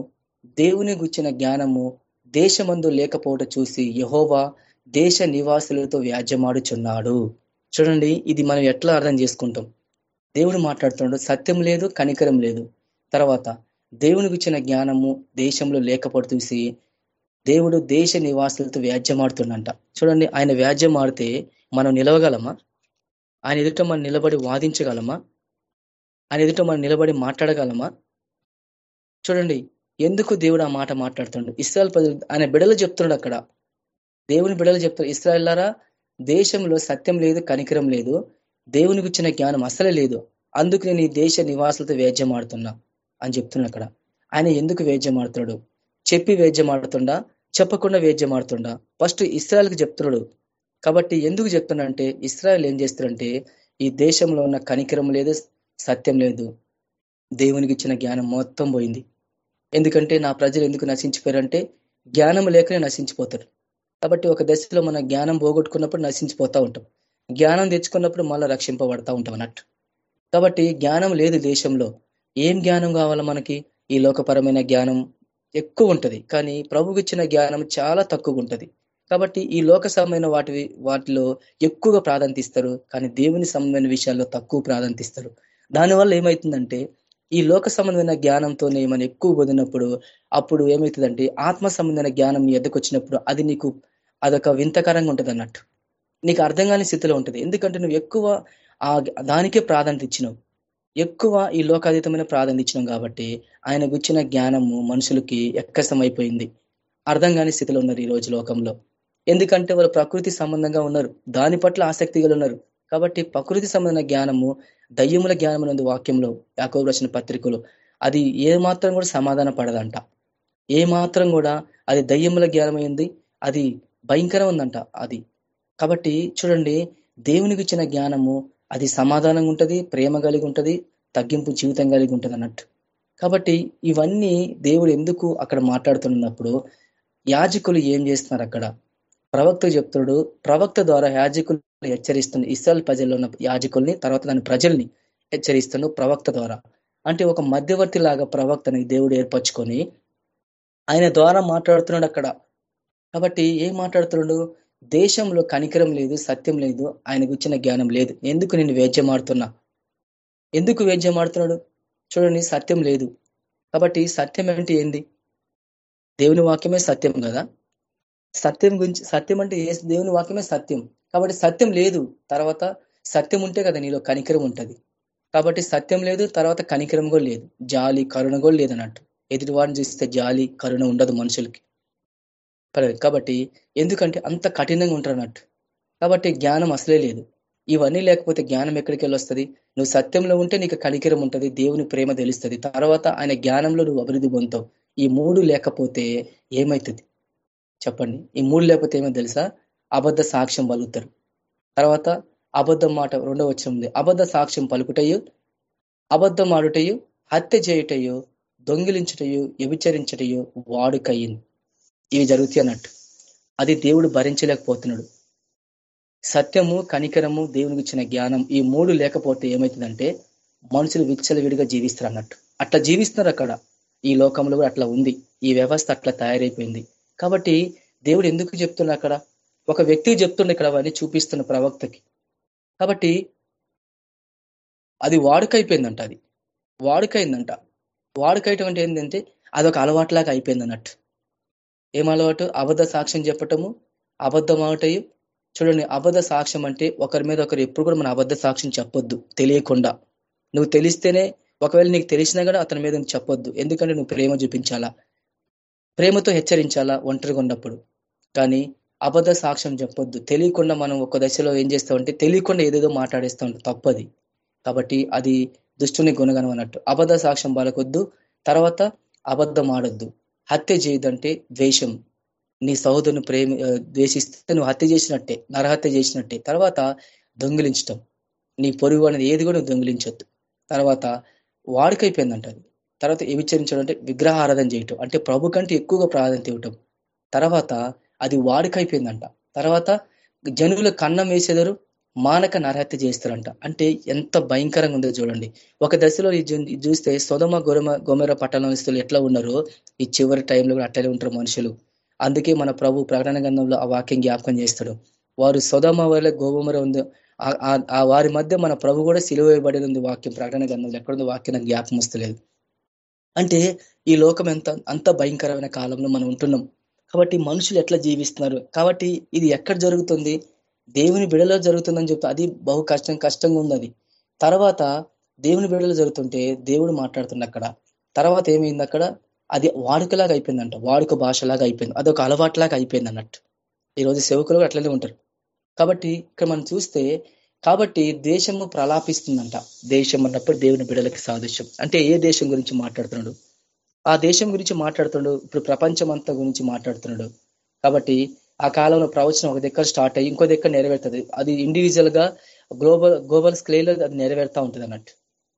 దేవుని గుచ్చిన జ్ఞానము దేశమందు లేకపోవట చూసి యహోవా దేశ నివాసులతో వ్యాజ్యమాడుచున్నాడు. చూడండి ఇది మనం ఎట్లా అర్థం చేసుకుంటాం? దేవుడు మాట్లాడుతున్నాడు సత్యం లేదు కనికరం లేదు. తర్వాత దేవుని గుచ్చిన జ్ఞానము దేశంలో లేకపోవడం చూసి దేవుడు దేశ నివాసులతో వ్యాజ్యమాడుతుండంట చూడండి ఆయన వ్యాజ్యం ఆడితే మనం నిలవగలమా? ఆయన ఎదుట మనం నిలబడి వాదించగలమా? ఆయన ఎదుట మనం నిలబడి మాట్లాడగలమా? చూడండి ఎందుకు దేవుడు ఆ మాట మాట్లాడుతుండు? ఇస్రాయల్ ప్రజలు ఆయన బిడలు చెప్తున్నాడు అక్కడ. దేవుని బిడలు చెప్తారు ఇస్రాయల్లారా దేశంలో సత్యం లేదు కనికరం లేదు. దేవునికి ఇచ్చిన జ్ఞానం అసలే లేదు. అందుకు నేను ఈ దేశ నివాసులతో వేద్యం ఆడుతున్నా అని చెప్తున్నా అక్కడ. ఆయన ఎందుకు వేద్యం ఆడుతున్నాడు? చెప్పి వేద్యమాడుతుండా? చెప్పకుండా వేద్యమాడుతుండా? ఫస్ట్ ఇస్రాయల్కి చెప్తున్నాడు. కాబట్టి ఎందుకు చెప్తున్నా అంటే ఇస్రాయల్ ఏం చేస్తారంటే ఈ దేశంలో ఉన్న కనికరం లేదు సత్యం లేదు. దేవునికి ఇచ్చిన జ్ఞానం మొత్తం పోయింది. ఎందుకంటే నా ప్రజలు ఎందుకు నశించిపోయారంటే జ్ఞానం లేకనే నశించిపోతారు. కాబట్టి ఒక దశలో మన జ్ఞానం పోగొట్టుకున్నప్పుడు నశించిపోతూ ఉంటాం. జ్ఞానం తెచ్చుకున్నప్పుడు మళ్ళీ రక్షింపబడతా ఉంటాం అన్నట్టు. కాబట్టి జ్ఞానం లేదు దేశంలో. ఏం జ్ఞానం కావాలా మనకి? ఈ లోకపరమైన జ్ఞానం ఎక్కువ ఉంటుంది కానీ ప్రభుకి ఇచ్చిన జ్ఞానం చాలా తక్కువ ఉంటుంది కాబట్టి ఈ లోక సంబంధమైన వాటి వాటిలో ఎక్కువగా ప్రాధాన్యత ఇస్తారు. కానీ దేవుని సంబంధమైన విషయాల్లో తక్కువ ప్రాధాన్యత ఇస్తారు. దానివల్ల ఏమవుతుందంటే ఈ లోక సంబంధమైన జ్ఞానంతోనే మనం ఎక్కువ పొందినప్పుడు అప్పుడు ఏమవుతుందంటే ఆత్మ సంబంధమైన జ్ఞానం మీ ఎద్దకు వచ్చినప్పుడు అది నీకు అదొక వింతకరంగా ఉంటుంది అన్నట్టు నీకు అర్థం కాని స్థితిలో ఉంటుంది. ఎందుకంటే నువ్వు ఎక్కువ ఆ దానికే ప్రాధాన్యత ఇచ్చినావు. ఎక్కువ ఈ లోకాతీతమైన ప్రాధాన్యత ఇచ్చినాం కాబట్టి ఆయనకు ఇచ్చిన జ్ఞానము మనుషులకి ఎక్కసం అయిపోయింది అర్థం కాని స్థితిలో ఉన్నారు ఈ రోజు లోకంలో. ఎందుకంటే వాళ్ళు ప్రకృతి సంబంధంగా ఉన్నారు. దాని పట్ల ఆసక్తి ఉన్నారు. కాబట్టి ప్రకృతి సంబంధమైన జ్ఞానము దయ్యముల జ్ఞానం అనేది వాక్యంలో యాకోబు రచన పత్రికలు అది ఏ మాత్రం కూడా సమాధాన పడదంట. ఏ మాత్రం కూడా అది దయ్యముల జ్ఞానమైంది అది భయంకరం ఉందంట అది. కాబట్టి చూడండి దేవునికి ఇచ్చిన జ్ఞానము అది సమాధానంగా ఉంటుంది ప్రేమ కలిగి ఉంటుంది తగ్గింపు జీవితం కలిగి ఉంటుంది అన్నట్టు. కాబట్టి ఇవన్నీ దేవుడు ఎందుకు అక్కడ మాట్లాడుతున్నప్పుడు యాజకులు ఏం చేస్తున్నారు అక్కడ? ప్రవక్త చెప్తున్నాడు ప్రవక్త ద్వారా యాజకులు హెచ్చరిస్తున్న ఇస్రాయల్ ప్రజల్లో ఉన్న యాజకుల్ని తర్వాత దాని ప్రజల్ని హెచ్చరిస్తున్న ప్రవక్త ద్వారా. అంటే ఒక మధ్యవర్తి లాగా ప్రవక్తని దేవుడు ఏర్పరచుకొని ఆయన ద్వారా మాట్లాడుతున్నాడు అక్కడ. కాబట్టి ఏం మాట్లాడుతున్నాడు? దేశంలో కనికరం లేదు సత్యం లేదు ఆయనకు ఇచ్చిన జ్ఞానం లేదు. ఎందుకు నేను వేద్యమాడుతున్నా? ఎందుకు వేద్యమాడుతున్నాడు? చూడండి సత్యం లేదు. కాబట్టి సత్యం అంటే ఏంది? దేవుని వాక్యమే సత్యం కదా? సత్యం గురించి సత్యం అంటే ఏ దేవుని వాక్యమే సత్యం. కాబట్టి సత్యం లేదు తర్వాత సత్యం ఉంటే కదా నీలో కనికరం ఉంటుంది. కాబట్టి సత్యం లేదు తర్వాత కనికరం కూడా లేదు. జాలి కరుణ కూడా లేదన్నట్టు. ఎదుటి వాడిని చూస్తే జాలి కరుణ ఉండదు మనుషులకి. కాబట్టి ఎందుకంటే అంత కఠినంగా ఉంటారు అన్నట్టు. కాబట్టి జ్ఞానం అసలే లేదు. ఇవన్నీ లేకపోతే జ్ఞానం ఎక్కడికి వెళ్ళొస్తుంది? నువ్వు సత్యంలో ఉంటే నీకు కనికిరం ఉంటుంది దేవుని ప్రేమ తెలుస్తుంది. తర్వాత ఆయన జ్ఞానంలో నువ్వు అభివృద్ధి పొందుతావు. ఈ మూడు లేకపోతే ఏమవుతుంది చెప్పండి. ఈ మూడు లేకపోతే ఏమో తెలుసా? అబద్ధ సాక్ష్యం పలుకుతారు. తర్వాత అబద్ధం మాట రెండో వచ్చం ఉంది. అబద్ధ సాక్ష్యం పలుకుటయు అబద్ధం ఆడుటయు హత్య చేయుటయు దొంగిలించుటయు వ్యభిచరించటయు వాడుకయ్యింది. ఇవి జరుగుతాయి అన్నట్టు. అది దేవుడు భరించలేకపోతున్నాడు. సత్యము కనికరము దేవునికి ఇచ్చిన జ్ఞానం ఈ మూడు లేకపోతే ఏమవుతుందంటే మనుషులు విచ్చలవిడిగా జీవిస్తారు అన్నట్టు. అట్లా జీవిస్తున్నారు అక్కడ. ఈ లోకంలో కూడా అట్లా ఉంది. ఈ వ్యవస్థ అట్లా తయారైపోయింది. కాబట్టి దేవుడు ఎందుకు చెప్తున్నా అక్కడ? ఒక వ్యక్తికి చెప్తుండే ఇక్కడ అవన్నీ చూపిస్తున్న ప్రవక్తకి. కాబట్టి అది వాడుకైపోయిందంట అది. వాడుకైందంట. వాడుకైటం అంటే ఏంటంటే అదొక అలవాట్లాగా అయిపోయింది అన్నట్టు. ఏం అలవాటు అబద్ధ సాక్ష్యం చెప్పటము అబద్ధం అవటయు చూడండి అబద్ధ సాక్ష్యం అంటే ఒకరి మీద ఒకరు ఎప్పుడు కూడా మన అబద్ధ సాక్ష్యం చెప్పొద్దు తెలియకుండా. నువ్వు తెలిస్తేనే ఒకవేళ నీకు తెలిసినా కూడా అతని మీద చెప్పొద్దు. ఎందుకంటే నువ్వు ప్రేమ చూపించాలా? ప్రేమతో హెచ్చరించాలా? ఒంటరిగా ఉన్నప్పుడు. కానీ అబద్ధ సాక్ష్యం చెప్పొద్దు. తెలియకుండా మనం ఒక దశలో ఏం చేస్తామంటే తెలియకుండా ఏదేదో మాట్లాడేస్తా. ఉంటాం తప్పది. కాబట్టి అది దుష్టుని గుణగణం అన్నట్టు. అబద్ధ సాక్ష్యం బాలకొద్దు తర్వాత అబద్ధం ఆడొద్దు. హత్య చేయదంటే ద్వేషం. నీ సహోదరుని ప్రేమ ద్వేషిస్తే నువ్వు హత్య చేసినట్టే నరహత్య చేసినట్టే. తర్వాత దొంగిలించటం. నీ పొరుగు అనేది ఏది కూడా దొంగిలించొద్దు. తర్వాత వాడుకైపోయిందంట అది. తర్వాత వ్యభిచరించడం అంటే విగ్రహారాధన చేయటం. అంటే ప్రభు కంటే ఎక్కువగా ప్రాధాన్యత ఇవ్వటం. తర్వాత అది వాడికైపోయిందంట. తర్వాత జనుల కన్నం వేసేదారు? మానక నరహత్య చేస్తారంట. అంటే ఎంత భయంకరంగా ఉందో చూడండి. ఒక దశలో చూస్తే సొదమ గొరమ గొమెర పట్టణస్తులు ఎట్లా ఉన్నారో ఈ చివరి టైంలో కూడా అట్లనే ఉంటారు మనుషులు. అందుకే మన ప్రభు ప్రకటన గంధంలో ఆ వాక్యం జ్ఞాపకం చేస్తాడు. వారు సొదమ వల్ల గోమర ఉంది. ఆ వారి మధ్య మన ప్రభు కూడా సిలువేయబడి ఉంది వాక్యం ప్రకటన గంధంలో ఎక్కడుంది వాక్యం నాకు జ్ఞాపకం వస్తలేదు. అంటే ఈ లోకం ఎంత అంత భయంకరమైన కాలంలో మనం ఉంటున్నాం. కాబట్టి మనుషులు ఎట్లా జీవిస్తున్నారు? కాబట్టి ఇది ఎక్కడ జరుగుతుంది? దేవుని బిడలో జరుగుతుందని చెప్తా అది బహు కష్టం కష్టంగా ఉంది అది తర్వాత దేవుని బిడలో జరుగుతుంటే దేవుడు మాట్లాడుతుంది అక్కడ. తర్వాత ఏమైంది అక్కడ? అది వాడుకలాగా అయిపోయిందంట. వాడుక భాషలాగా అయిపోయింది. అదొక అలవాటులాగా అయిపోయింది అన్నట్టు. ఈరోజు సేవకులు అట్లనే ఉంటారు. కాబట్టి ఇక్కడ మనం చూస్తే కాబట్టి దేశము ప్రలాపిస్తుందంట. దేశం అన్నప్పుడు దేవుని బిడలకి సాదృశ్యం. అంటే ఏ దేశం గురించి మాట్లాడుతున్నాడు? ఆ దేశం గురించి మాట్లాడుతున్నాడు. ఇప్పుడు ప్రపంచం అంతా గురించి మాట్లాడుతున్నాడు. కాబట్టి ఆ కాలంలో ప్రవచనం ఒక దగ్గర స్టార్ట్ అయ్యి ఇంకో దగ్గర నెరవేరుతుంది. అది ఇండివిజువల్గా గ్లోబల్ గ్లోబల్ స్కేల్లో అది నెరవేరుతా ఉంటుంది అన్నట్టు.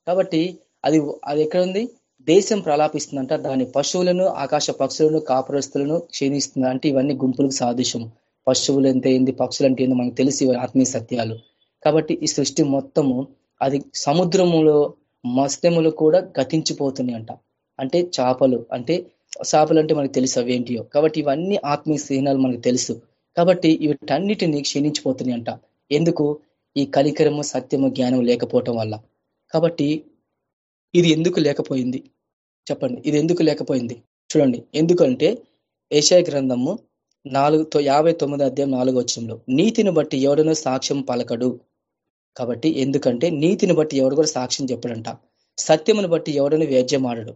కాబట్టి అది అది ఎక్కడ ఉంది? దేశం ప్రలాపిస్తుందంట. దాని పశువులను ఆకాశ పక్షులను కాపురస్తులను క్షీణిస్తుంది అంటే ఇవన్నీ గుంపులకు సాదృశ్యం. పశువులు ఎంత ఏంది? పక్షులు అంటే ఏంది మనకు తెలిసి ఆత్మీయ సత్యాలు. కాబట్టి ఈ సృష్టి మొత్తము అది సముద్రములో మత్స్యములు కూడా గతించిపోతున్నాయి అంట అంటే చేపలు అంటే శాపలు అంటే మనకు తెలుసు అవేంటియో కాబట్టి ఇవన్నీ ఆత్మీయ చిహ్నాలు మనకు తెలుసు. కాబట్టి వీటన్నిటిని క్షీణించిపోతున్నాయి అంట ఎందుకు? ఈ కలికరము సత్యము జ్ఞానం లేకపోవటం వల్ల. కాబట్టి ఇది ఎందుకు లేకపోయింది? చెప్పండి. ఇది ఎందుకు లేకపోయింది? చూడండి. ఎందుకంటే ఏషాయ గ్రంథము నాలుగు యాభై తొమ్మిది అధ్యాయం నాలుగు వచ్చంలో నీతిని బట్టి ఎవడనో సాక్ష్యం పలకడు. కాబట్టి ఎందుకంటే నీతిని బట్టి ఎవడు కూడా సాక్ష్యం చెప్పడంట. సత్యమును బట్టి ఎవడను వ్యాజ్యమాడడు.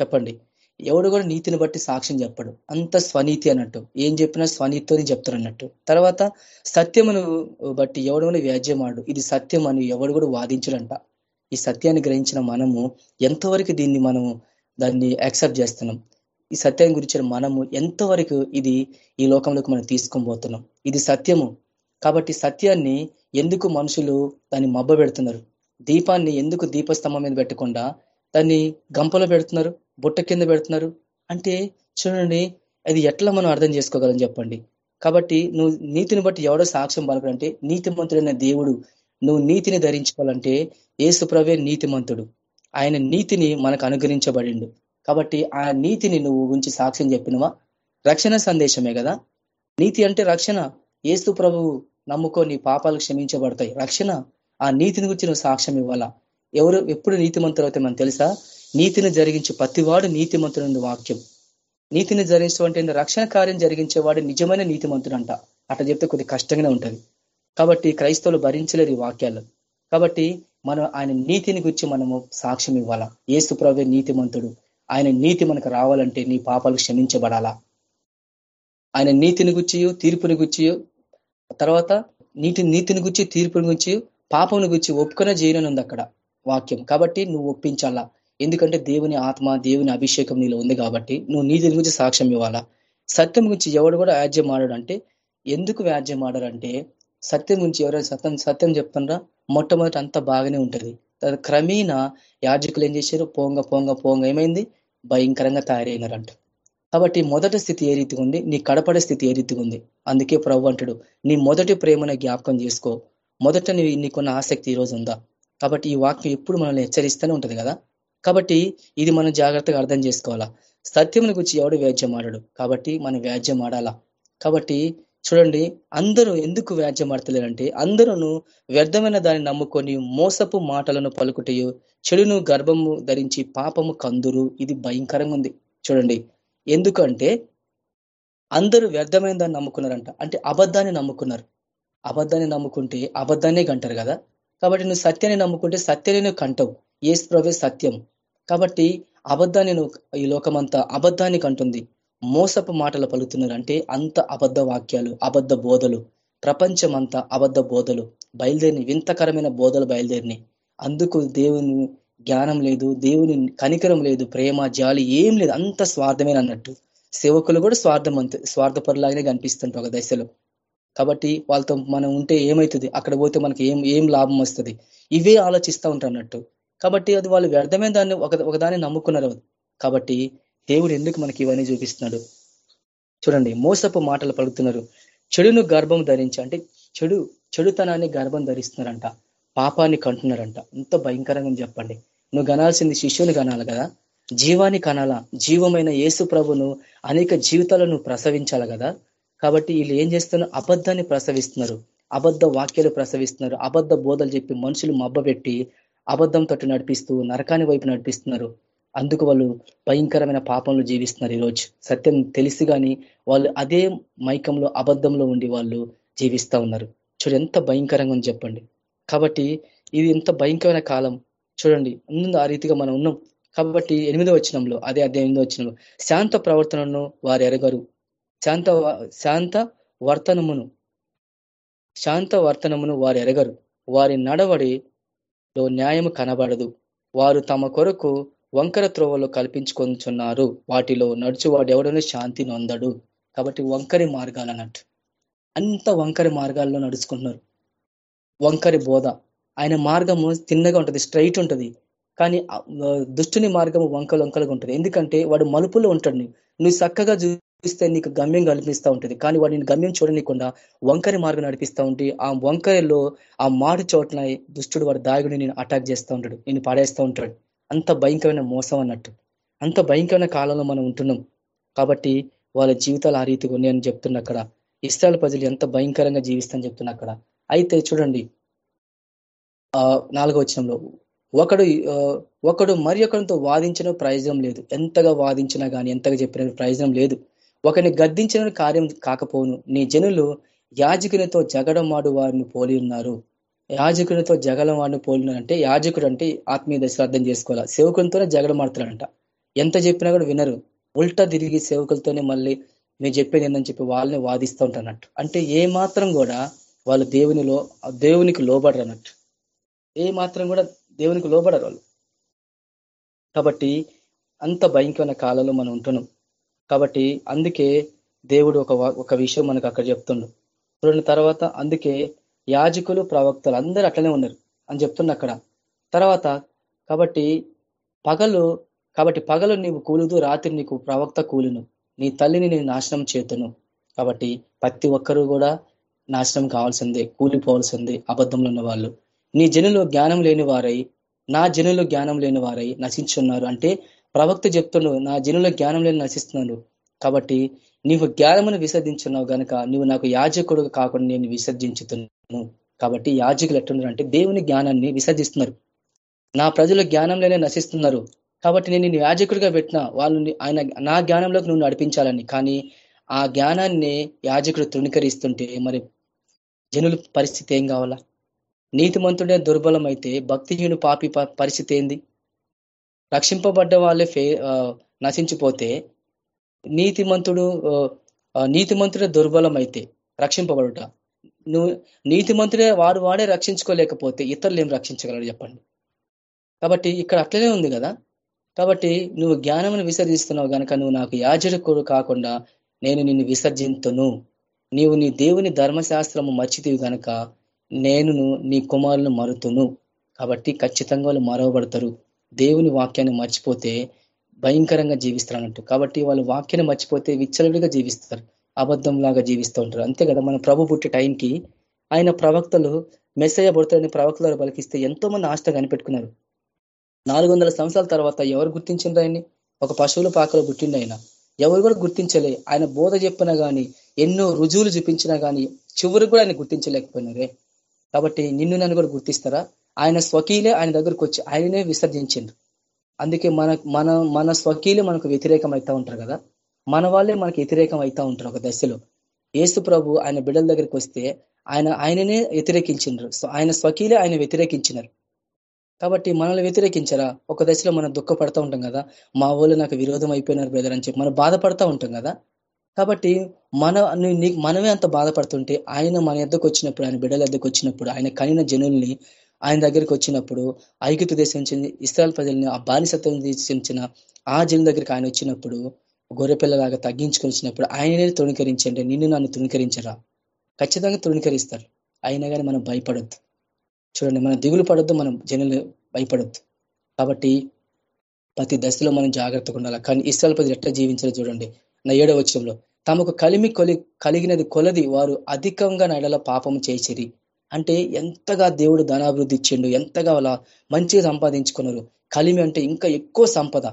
చెప్పండి. ఎవడు కూడా నీతిని బట్టి సాక్ష్యం చెప్పడు. అంత స్వనీతి అన్నట్టు. ఏం చెప్పినా స్వనీతితోని చెప్తారు అన్నట్టు. తర్వాత సత్యమును బట్టి ఎవడని వ్యాజ్యమాడు. ఇది సత్యం అని ఎవడు కూడా వాదించడంట. ఈ సత్యాన్ని గ్రహించిన మనము ఎంతవరకు దీన్ని మనము దాన్ని యాక్సెప్ట్ చేస్తున్నాం? ఈ సత్యాన్ని గురించిన మనము ఎంతవరకు ఇది ఈ లోకంలోకి మనం తీసుకొని పోతున్నాం ఇది సత్యము. కాబట్టి సత్యాన్ని ఎందుకు మనుషులు దాన్ని మబ్బ పెడుతున్నారు దీపాన్ని ఎందుకు దీపస్తంభం మీద పెట్టకుండా దాన్ని గంపలో పెడుతున్నారు? బుట్ట కింద పెడుతున్నారు. అంటే చూడండి అది ఎట్లా మనం అర్థం చేసుకోగలం చెప్పండి. కాబట్టి నువ్వు నీతిని బట్టి ఎవడో సాక్ష్యం పలకడంటే నీతిమంతుడైన దేవుడు. నువ్వు నీతిని ధరించుకోవాలంటే ఏసుప్రవే నీతిమంతుడు. ఆయన నీతిని మనకు అనుగ్రహించబడిండు. కాబట్టి ఆ నీతిని నువ్వు గురించి సాక్ష్యం చెప్పినవా? రక్షణ సందేశమే కదా. నీతి అంటే రక్షణ. ఏసు ప్రభువు నమ్ముకో నీ పాపాలు క్షమించబడతాయి. రక్షణ. ఆ నీతిని గురించి నువ్వు సాక్ష్యం ఇవ్వాలా? ఎవరు ఎప్పుడు నీతిమంతులు అవుతాయి మనకు తెలుసా? నీతిని జరిగించి ప్రతివాడు నీతిమంతుడు వాక్యం. నీతిని జరిగించడం రక్షణ కార్యం జరిగించేవాడు నిజమైన నీతిమంతుడు అంట అట్లా చెప్తే కొద్ది కష్టంగానే ఉంటుంది. కాబట్టి క్రైస్తవులు భరించలేరు ఈ వాక్యాలు. కాబట్టి మనం ఆయన నీతిని గురించి మనము సాక్ష్యం ఇవ్వాలా? ఏసు ప్రభే నీతిమంతుడు. ఆయన నీతి మనకు రావాలంటే నీ పాపాలు క్షమించబడాలా? ఆయన నీతిని గుచ్చియో తీర్పుని గుచ్చియో తర్వాత నీటి నీతిని గుచ్చి తీర్పుని గుచ్చి పాపం గుచ్చి ఒప్పుకునే చేయనని ఉంది అక్కడ వాక్యం. కాబట్టి నువ్వు ఒప్పించాలా? ఎందుకంటే దేవుని ఆత్మ దేవుని అభిషేకం నీలో ఉంది కాబట్టి నువ్వు నీతిని గురించి సాక్ష్యం ఇవ్వాలా? సత్యం గురించి ఎవడు కూడా వ్యాజ్యం ఆడాడంటే అంటే ఎందుకు వ్యాజ్యం ఆడారంటే సత్యం గురించి ఎవరైనా సత్యం సత్యం చెప్తున్నారా మొట్టమొదటి అంతా బాగానే ఉంటుంది. క్రమేణా యాజకులు ఏం చేశారు? పోంగ పోంగ పోంగ ఏమైంది? భయంకరంగా తయారైనారంట. కాబట్టి మొదటి స్థితి ఏ రీతిగా ఉంది? నీ కడపడే స్థితి ఏ రీతిగా ఉంది? అందుకే ప్రభు అంటాడు నీ మొదటి ప్రేమను జ్ఞాపకం చేసుకో. మొదట నీ నీకున్న ఆసక్తి ఈ రోజు ఉందా? కాబట్టి ఈ వాక్యం ఎప్పుడు మనల్ని హెచ్చరిస్తూనే ఉంటుంది కదా? కాబట్టి ఇది మనం జాగ్రత్తగా అర్థం చేసుకోవాలా? సత్యముని గురించి ఎవడు వ్యాజ్యం ఆడాడు? కాబట్టి మనం వ్యాజ్యం ఆడాలా? కాబట్టి చూడండి అందరూ ఎందుకు వ్యాజ్యం ఆడతలేరంటే అందరూ వ్యర్థమైన దాన్ని నమ్ముకొని మోసపు మాటలను పలుకుటయు చెడును గర్భము ధరించి పాపము కందురు. ఇది భయంకరంగా ఉంది. చూడండి ఎందుకంటే అందరూ వ్యర్థమైన దాన్ని నమ్ముకున్నారంట. అంటే అబద్ధాన్ని నమ్ముకున్నారు. అబద్ధాన్ని నమ్ముకుంటే అబద్ధాన్నే కంటారు కదా? కాబట్టి నువ్వు సత్యాన్ని నమ్ముకుంటే సత్యాన్ని నువ్వు కంటవు. ఏసు ప్రభే సత్యం కాబట్టి అబద్ధాన్ని ఈ లోకమంతా అబద్ధానికి అంటుంది మోసపు మాటలు పలుకుతున్నారంటే అంత అబద్ధ వాక్యాలు అబద్ధ బోధలు. ప్రపంచం అంతా అబద్ధ బోధలు. బయలుదేరిని వింతకరమైన బోధలు బయలుదేరిని. అందుకు దేవుని జ్ఞానం లేదు దేవుని కనికరం లేదు ప్రేమ జాలి ఏం లేదు. అంత స్వార్థమైన అన్నట్టు సేవకులు కూడా స్వార్థం అంతే స్వార్థపరులాగానే కనిపిస్తుంటారు ఒక దశలో. కాబట్టి వాళ్ళతో మనం ఉంటే ఏమవుతుంది అక్కడ పోతే మనకి ఏం ఏం లాభం వస్తుంది? ఇవే ఆలోచిస్తూ ఉంటారు అన్నట్టు. కాబట్టి అది వాళ్ళు వ్యర్థమైన దాన్ని ఒక ఒకదాన్ని నమ్ముకున్నారు. కాబట్టి దేవుడు ఎందుకు మనకి ఇవన్నీ చూపిస్తున్నాడు? చూడండి మోసపు మాటలు పలుకుతున్నారు. చెడును గర్భం ధరించి అంటే చెడు చెడుతనాన్ని గర్భం ధరిస్తున్నారంట. పాపాన్ని కంటున్నారంట. ఎంత భయంకరంగా చెప్పండి. నువ్వు గనాల్సింది శిష్యుని కనాలి కదా? జీవాన్ని కనాలా. జీవమైన యేసు ప్రభును అనేక జీవితాలను ప్రసవించాలి కదా? కాబట్టి వీళ్ళు ఏం చేస్తున్నారు? అబద్ధాన్ని ప్రసవిస్తున్నారు. అబద్ధ వాక్యాలు ప్రసవిస్తున్నారు. అబద్ధ బోధలు చెప్పి మనుషులు మబ్బబెట్టి అబద్ధం తట్టు నడిపిస్తూ నరకాని వైపు నడిపిస్తున్నారు. అందుకు వాళ్ళు భయంకరమైన పాపంలో జీవిస్తున్నారు ఈరోజు. సత్యం తెలిసి కానీ వాళ్ళు అదే మైకంలో అబద్ధంలో ఉండి వాళ్ళు జీవిస్తూ ఉన్నారు. చూడు ఎంత భయంకరంగా ఉంది చెప్పండి. కాబట్టి ఇది ఎంత భయంకరమైన కాలం. చూడండి ముందు ఆ రీతిగా మనం ఉన్నాం. కాబట్టి ఎనిమిదో వచ్చినంలో అదే అదే ఎనిమిదో వచ్చినంలో శాంత ప్రవర్తనను వారు ఎరగరు. శాంత శాంత వర్తనమును శాంత వర్తనమును వారు ఎరగరు. వారి నడవడి లో న్యాయము కనబడదు. వారు తమ కొరకు వంకర త్రోవలు కల్పించుకొంచున్నారు వాటిలో నడుచువాడు ఎవడనూ శాంతి నొందడు. కాబట్టి వంకరి మార్గాలు అన్నట్టు అంత వంకరి మార్గాల్లో నడుచుకుంటున్నారు. వంకరి బోధ. ఆయన మార్గము తిన్నగా ఉంటుంది స్ట్రైట్ ఉంటుంది. కానీ దుష్టుని మార్గము వంకలు వంకలుగా ఉంటుంది. ఎందుకంటే వాడు మలుపులో ఉంటాడు. నువ్వు చక్కగా చూపిస్తే నీకు గమ్యం కల్పిస్తూ ఉంటుంది. కానీ వాడు నేను గమ్యం చూడనీయకుండా వంకరి మార్గం నడిపిస్తూ ఉంటే ఆ వంకరిలో ఆ మాడు చోట్ల దుష్టుడు వాడు దాగుని నేను అటాక్ చేస్తూ ఉంటాడు. నేను పడేస్తూ ఉంటాడు. అంత భయంకరమైన మోసం అన్నట్టు. అంత భయంకరమైన కాలంలో మనం ఉంటున్నాం. కాబట్టి వాళ్ళ జీవితాలు ఆ రీతిగా ఉన్నాయని చెప్తున్నా అక్కడ. ఇష్టాల ప్రజలు ఎంత భయంకరంగా జీవిస్తాని చెప్తున్నా అక్కడ. అయితే చూడండి. ఆ నాలుగో వచనంలో ఒకడు ఒకడు మరి ఒకరితో వాదించిన ప్రయోజనం లేదు. ఎంతగా వాదించినా కానీ ఎంతగా చెప్పిన ప్రయోజనం లేదు. ఒకరిని గద్దించిన కార్యం కాకపోను నీ జనులు యాజకునితో జగడమాడు వారిని పోలి ఉన్నారు. యాజకునితో జగలం వాడిని పోలినారు అంటే యాజకుడు అంటే ఆత్మీయ దశలో అర్థం చేసుకోవాలి? సేవకులతోనే జగడమాడుతారంట ఎంత చెప్పినా కూడా వినరు. ఉల్టా తిరిగి సేవకులతోనే మళ్ళీ మీరు చెప్పేది ఏందని చెప్పి వాళ్ళని వాదిస్తూ ఉంటానట్టు. అంటే ఏ మాత్రం కూడా వాళ్ళు దేవునిలో దేవునికి లోబడరు అన్నట్టు. ఏ మాత్రం కూడా దేవునికి లోబడరు వాళ్ళు. కాబట్టి అంత భయంకరమైన కాలంలో మనం ఉంటున్నాం. కాబట్టి అందుకే దేవుడు ఒక ఒక విషయం మనకు అక్కడ చెప్తుండు. చూడండి తర్వాత అందుకే యాజకులు ప్రవక్తలు అందరూ అట్లనే ఉన్నారు అని చెప్తున్నా అక్కడ. తర్వాత కాబట్టి పగలు కాబట్టి పగలు నీవు కూలుదు రాత్రి నీకు ప్రవక్త కూలును. నీ తల్లిని నేను నాశనం చేతును. కాబట్టి ప్రతి ఒక్కరూ కూడా నాశనం కావాల్సిందే కూలిపోవాల్సిందే అబద్ధంలో ఉన్న వాళ్ళు. నీ జనులు జ్ఞానం లేని వారై నా జనులు జ్ఞానం లేని వారై నశించున్నారు అంటే ప్రవక్త చెప్తున్నావు నా జనుల జ్ఞానం లేని నశిస్తున్నాను. కాబట్టి నీవు జ్ఞానమును విసర్జించున్నావు గనక నువ్వు నాకు యాజకుడు కాకుండా నేను విసర్జించుతున్నాను కాబట్టి యాజకులు ఎట్టున్నారు అంటే దేవుని జ్ఞానాన్ని విసర్జిస్తున్నారు. నా ప్రజలు జ్ఞానం లేనే నశిస్తున్నారు. కాబట్టి నేను నిన్ను యాజకుడిగా పెట్టిన వాళ్ళు ఆయన నా జ్ఞానంలోకి నువ్వు నడిపించాలని. కానీ ఆ జ్ఞానాన్ని యాజకుడు తృణీకరిస్తుంటే మరి జనుల పరిస్థితి ఏం కావాలా? నీతిమంతుడే దుర్బలం అయితే భక్తిహీను పాపి పరిస్థితి ఏంది? రక్షింపబడ్డ వాళ్ళే ఫే నశించిపోతే నీతిమంతుడు నీతిమంతుడే దుర్బలం అయితే రక్షింపబడుట. నువ్వు నీతిమంతుడే వాడు వాడే రక్షించుకోలేకపోతే ఇతరులు ఏం రక్షించగలరు చెప్పండి. కాబట్టి ఇక్కడ అట్లనే ఉంది కదా. కాబట్టి నువ్వు జ్ఞానమును విసర్జిస్తున్నావు గనక నువ్వు నాకు యాజకుడు కాకుండా నేను నిన్ను విసర్జింతును. నీవు నీ దేవుని ధర్మశాస్త్రము మర్చితివి గనక నేను నీ కుమారులను మరుతును. కాబట్టి ఖచ్చితంగా వాళ్ళు మరవబడతారు. దేవుని వాక్యాన్ని మర్చిపోతే భయంకరంగా జీవిస్తారన్నట్టు కాబట్టి వాళ్ళు వాక్యాన్ని మర్చిపోతే విచ్చలవిడిగా జీవిస్తారు. అబద్ధం లాగా జీవిస్తూ ఉంటారు. అంతే కదా మన ప్రభు పుట్టే టైంకి ఆయన ప్రవక్తలు మెసేజ్ పడుతారని ప్రవక్తలు పలికిస్తే ఎంతో మంది ఆస్థ కనిపెట్టుకున్నారు. నాలుగు సంవత్సరాల తర్వాత ఎవరు గుర్తించిండ్రు ఆయన్ని? ఒక పశువుల పాకలో పుట్టిండు ఆయన. ఎవరు కూడా గుర్తించలే. ఆయన బోధ చెప్పినా కానీ ఎన్నో రుజువులు చూపించినా కానీ చివరికి కూడా ఆయన గుర్తించలేకపోయినారే. కాబట్టి నిన్ను నన్ను కూడా గుర్తిస్తారా? ఆయన స్వకీలే ఆయన దగ్గరకు వచ్చి ఆయననే విసర్జించిండ్రు. అందుకే మన మన మన స్వకీలే మనకు వ్యతిరేకం అవుతా ఉంటారు కదా. మన వాళ్ళే మనకు వ్యతిరేకం అవుతా ఉంటారు ఒక దశలో. ఏసు ప్రభు ఆయన బిడ్డల దగ్గరికి వస్తే ఆయన ఆయననే వ్యతిరేకించిండ్రు. సో ఆయన స్వకీలే ఆయన వ్యతిరేకించినారు. కాబట్టి మనల్ని వ్యతిరేకించరా? ఒక దశలో మనం దుఃఖపడతా ఉంటాం కదా. మా వాళ్ళు నాకు విరోధం అయిపోయినారు బ్రదర్ అని చెప్పి మనం బాధపడతా ఉంటాం కదా. కాబట్టి మన మనమే అంత బాధపడుతుంటే ఆయన మన ఎద్దకు వచ్చినప్పుడు ఆయన బిడ్డల ఎద్దకు వచ్చినప్పుడు ఆయన కనిన జనుల్ని ఆయన దగ్గరికి వచ్చినప్పుడు ఐగుప్తు దేశం నుంచి ఇస్రాయల్ ప్రజల్ని ఆ బానిసత్వం దేశించిన ఆ జనం దగ్గరికి ఆయన వచ్చినప్పుడు గొర్రెపిల్లలాగా తగ్గించుకొని వచ్చినప్పుడు ఆయననే తృణీకరించండి నిన్ను నన్ను తృణీకరించరా? ఖచ్చితంగా తృణీకరిస్తారు. అయినా కానీ మనం భయపడొద్దు. చూడండి మనం దిగులు పడొద్దు మనం జనులు భయపడొద్దు. కాబట్టి ప్రతి దశలో మనం జాగ్రత్తగా ఉండాలి. కానీ ఇస్రాయల్ ప్రజలు ఎట్లా జీవించాలో చూడండి. నా ఏడవ వచ్చంలో తమకు కలిమి కొలి కలిగినది కొలది వారు అధికంగా నడల పాపం చేసిరి. అంటే ఎంతగా దేవుడు ధనాభివృద్ధి ఇచ్చిండు ఎంతగా అలా మంచిగా సంపాదించుకున్నారు. కలిమి అంటే ఇంకా ఎక్కువ సంపద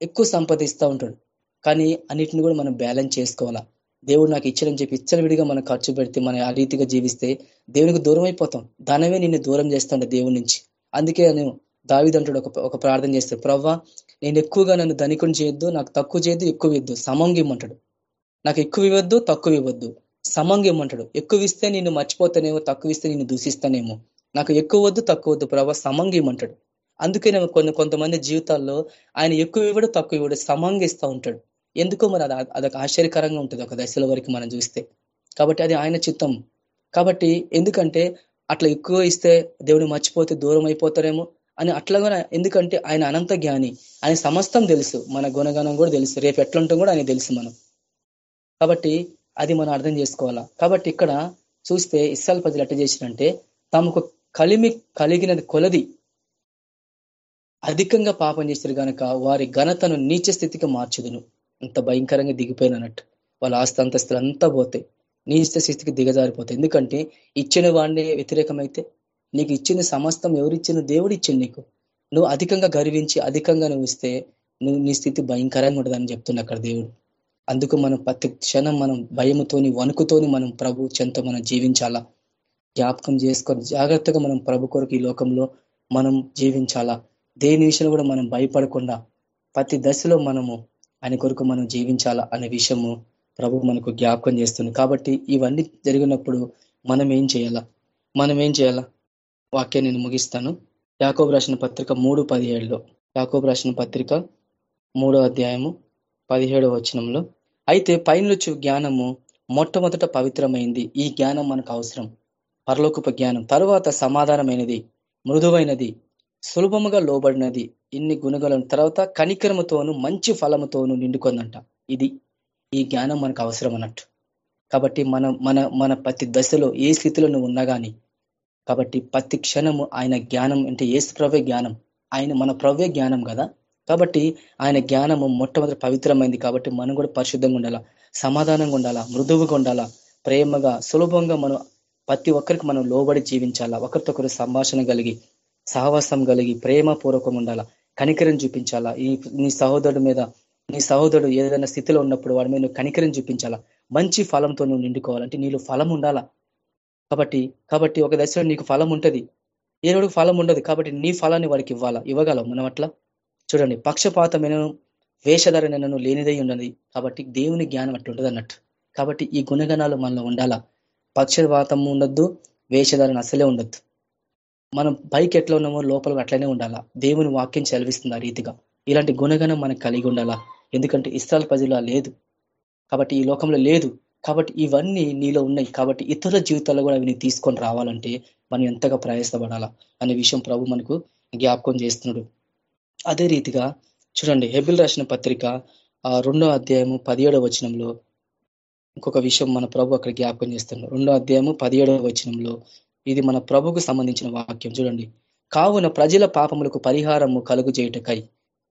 ఎక్కువ సంపద ఇస్తూ ఉంటాడు. కానీ అన్నిటిని కూడా మనం బ్యాలెన్స్ చేసుకోవాలా? దేవుడు నాకు ఇచ్చాడని చెప్పి విడిగా మనం ఖర్చు పెడితే మనం ఆ రీతిగా జీవిస్తే దేవునికి దూరం అయిపోతాం. ధనమే నిన్ను దూరం చేస్తాడు దేవుడి నుంచి. అందుకే నేను దావిదంటుడు ఒక ఒక ప్రార్థన చేస్తాడు ప్రవ్వా నేను ఎక్కువగా నన్ను ధనికుని చేయొద్దు నాకు తక్కువ చేయొద్దు ఎక్కువ ఇవ్వద్దు సమంగా ఇమ్మంటాడు నాకు ఎక్కువ ఇవ్వద్దు తక్కువ ఇవ్వద్దు. సమంగం అంటాడు ఎక్కువ ఇస్తే నేను మర్చిపోతానేమో తక్కువ ఇస్తే నేను దూషిస్తానేమో. నాకు ఎక్కువ వద్దు తక్కువ వద్దు ప్రభావ సమంగం అంటాడు అందుకే నేను కొన్ని కొంతమంది జీవితాల్లో ఆయన ఎక్కువ ఇవ్వడు తక్కువ ఇవ్వడు సమంగిస్తూ ఉంటాడు. ఎందుకో మరి అది అదొక ఆశ్చర్యకరంగా ఉంటుంది ఒక దశల వరకు మనం చూస్తే. కాబట్టి అది ఆయన చిత్తం. కాబట్టి ఎందుకంటే అట్లా ఎక్కువ ఇస్తే దేవుడు మర్చిపోతే దూరం అయిపోతారేమో అని అట్లాగా ఎందుకంటే ఆయన అనంత జ్ఞాని. ఆయన సమస్తం తెలుసు. మన గుణగణం కూడా తెలుసు. రేపు ఎట్లుంటాం కూడా ఆయన తెలుసు మనం. కాబట్టి అది మనం అర్థం చేసుకోవాలా? కాబట్టి ఇక్కడ చూస్తే ఇస్సాల్ ప్రజలు ఎట్ట చేసినంటే తమకు కలిమి కలిగినది కొలది అధికంగా పాపం చేస్తారు కనుక వారి ఘనతను నీచ స్థితికి మార్చుదును. అంత భయంకరంగా దిగిపోయినట్టు వాళ్ళ ఆస్తి అంతస్తులు అంతా పోతాయి. నీచ స్థితికి దిగజారిపోతాయి. ఎందుకంటే ఇచ్చిన వాడిని వ్యతిరేకమైతే నీకు ఇచ్చిన సమస్తం ఎవరిచ్చిన దేవుడు ఇచ్చింది నీకు. నువ్వు అధికంగా గర్వించి అధికంగా నువ్వు ఇస్తే నువ్వు నీ స్థితి భయంకరంగా ఉండదని చెప్తున్నా అక్కడ దేవుడు. అందుకు మనం ప్రతి క్షణం మనం భయముతోని వణుకుతోని మనం ప్రభు చెంత మనం జీవించాలా? జ్ఞాపకం చేసుకొని జాగ్రత్తగా మనం ప్రభు కొరకు ఈ లోకంలో మనం జీవించాలా? దేని విషయంలో కూడా మనం భయపడకుండా ప్రతి దశలో మనము ఆయన కొరకు మనం జీవించాలా అనే విషయము ప్రభు మనకు జ్ఞాపకం చేస్తుంది. కాబట్టి ఇవన్నీ జరిగినప్పుడు మనం ఏం చేయాలా? మనం ఏం చేయాలా? వాక్యం నేను ముగిస్తాను. యాకోబు రాసిన పత్రిక మూడు పదిహేడులో. యాకోబు రాసిన పత్రిక మూడో అధ్యాయము పదిహేడవ వచనంలో అయితే పైనొచ్చు జ్ఞానము మొట్టమొదట పవిత్రమైంది. ఈ జ్ఞానం మనకు అవసరం. పరలోకపు జ్ఞానం. తర్వాత సమాధానమైనది మృదువైనది సులభముగా లోబడినది. ఇన్ని గుణగలం తర్వాత కనికరముతోను మంచి ఫలముతోను నిండుకుందంట. ఇది ఈ జ్ఞానం మనకు అవసరం అన్నట్టు. కాబట్టి మన మన మన ప్రతి దశలో ఏ స్థితిలో నువ్వు ఉన్నా కానీ కాబట్టి ప్రతి క్షణము ఆయన జ్ఞానం అంటే ఏసు ప్రవ్య జ్ఞానం. ఆయన మన ప్రవ్య జ్ఞానం కదా. కాబట్టి ఆయన జ్ఞానము మొట్టమొదటి పవిత్రమైంది కాబట్టి మనం కూడా పరిశుద్ధంగా ఉండాలా సమాధానంగా ఉండాలా మృదువుగా ఉండాలా ప్రేమగా సులభంగా మనం ప్రతి ఒక్కరికి మనం లోబడి జీవించాలా ఒకరితో ఒకరు సంభాషణ కలిగి సహవాసం కలిగి ప్రేమ పూర్వకంగా ఉండాలా కనికరం చూపించాలా ఈ నీ సహోదరుడి మీద నీ సహోదరుడు ఏదైనా స్థితిలో ఉన్నప్పుడు వాడి మీద కనికరం చూపించాలా మంచి ఫలంతో నువ్వు నిండుకోవాలంటే నీళ్ళు ఫలం ఉండాలా. కాబట్టి కాబట్టి ఒక దశలో నీకు ఫలం ఉంటుంది ఏనుడికి ఫలం ఉండదు కాబట్టి నీ ఫలాన్ని వాడికి ఇవ్వాలా ఇవ్వగలం మనం అట్లా? చూడండి పక్షపాతమైన వేషధరణను లేనిదై ఉన్నది. కాబట్టి దేవుని జ్ఞానం అట్లుంటది అన్నట్టు. కాబట్టి ఈ గుణగణాలు మనలో ఉండాలా? పక్షపాతం ఉండొద్దు వేషధారణ అసలే ఉండొద్దు. మనం పైకి ఎట్లా ఉన్నామో లోపల అట్లనే ఉండాలా? దేవుని వాక్యం చదివిస్తుంది ఆ రీతిగా. ఇలాంటి గుణగణం మనకు కలిగి ఉండాలా? ఎందుకంటే ఇస్రాల్ ప్రజల లేదు. కాబట్టి ఈ లోకంలో లేదు. కాబట్టి ఇవన్నీ నీలో ఉన్నాయి. కాబట్టి ఇతరుల జీవితాల్లో కూడా అవి తీసుకొని రావాలంటే మనం ఎంతగా ప్రయాసపడాలా? అనే విషయం ప్రభు మనకు జ్ఞాపకం చేస్తున్నాడు. అదే రీతిగా చూడండి హెబిల్ రాసిన పత్రిక రెండో అధ్యాయము పదిహేడవ వచనంలో ఇంకొక విషయం మన ప్రభు అక్కడ జ్ఞాపకం చేస్తున్నాడు. రెండో అధ్యాయము పదిహేడవ వచనంలో ఇది మన ప్రభుకు సంబంధించిన వాక్యం. చూడండి కావున ప్రజల పాపములకు పరిహారము కలుగు చేయుటకై.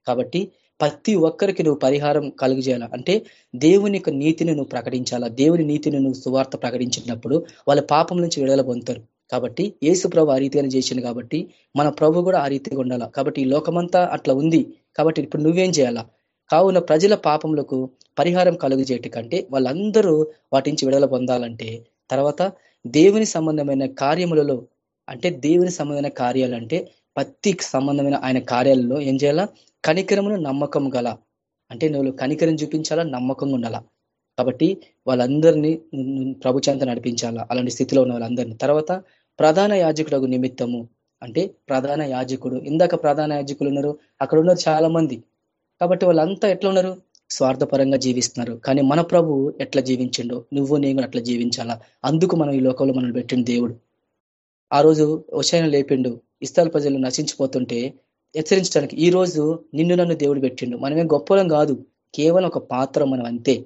కాబట్టి ప్రతి ఒక్కరికి నువ్వు పరిహారం కలుగు చేయాలా? అంటే దేవుని యొక్క నీతిని నువ్వు ప్రకటించాలా? దేవుని నీతిని నువ్వు సువార్త ప్రకటించినప్పుడు వాళ్ళ పాపం నుంచి విడుదల పొందుతారు. కాబట్టి ఏసు ప్రభు ఆ రీతిగానే చేసింది కాబట్టి మన ప్రభు కూడా ఆ రీతిగా ఉండాలా? కాబట్టి ఈ లోకమంతా అట్లా ఉంది. కాబట్టి ఇప్పుడు నువ్వేం చేయాలా? కావున ప్రజల పాపములకు పరిహారం కలుగు చేయటం కంటే వాళ్ళందరూ వాటి నుంచి విడుదల పొందాలంటే తర్వాత దేవుని సంబంధమైన కార్యములలో అంటే దేవుని సంబంధమైన కార్యాలు అంటే ప్రతి సంబంధమైన ఆయన కార్యాలలో ఏం చేయాలా? కనికరమును నమ్మకం గల అంటే నువ్వు కనికరం చూపించాలా? నమ్మకంగా ఉండాలా? కాబట్టి వాళ్ళందరినీ ప్రభు చెంత నడిపించాలా? అలాంటి స్థితిలో ఉన్న వాళ్ళందరినీ. తర్వాత ప్రధాన యాజకుడు నిమిత్తము. అంటే ప్రధాన యాజకుడు. ఇందాక ప్రధాన యాజకులు ఉన్నారు. అక్కడ ఉన్నారు చాలా మంది కాబట్టి వాళ్ళంతా ఎట్లా ఉన్నారు? స్వార్థపరంగా జీవిస్తున్నారు. కానీ మన ప్రభు ఎట్లా జీవించిండో నువ్వు నేను అట్లా జీవించాలా? అందుకు మనం ఈ లోకంలో మనం పెట్టిన దేవుడు. ఆ రోజు వశైన లేపిండు. ఇస్తాల ప్రజలు నశించిపోతుంటే హెచ్చరించడానికి ఈ రోజు నిన్ను నన్ను దేవుడు పెట్టిండు. మనమే గొప్పలం కాదు. కేవలం ఒక పాత్ర మనం అంతే.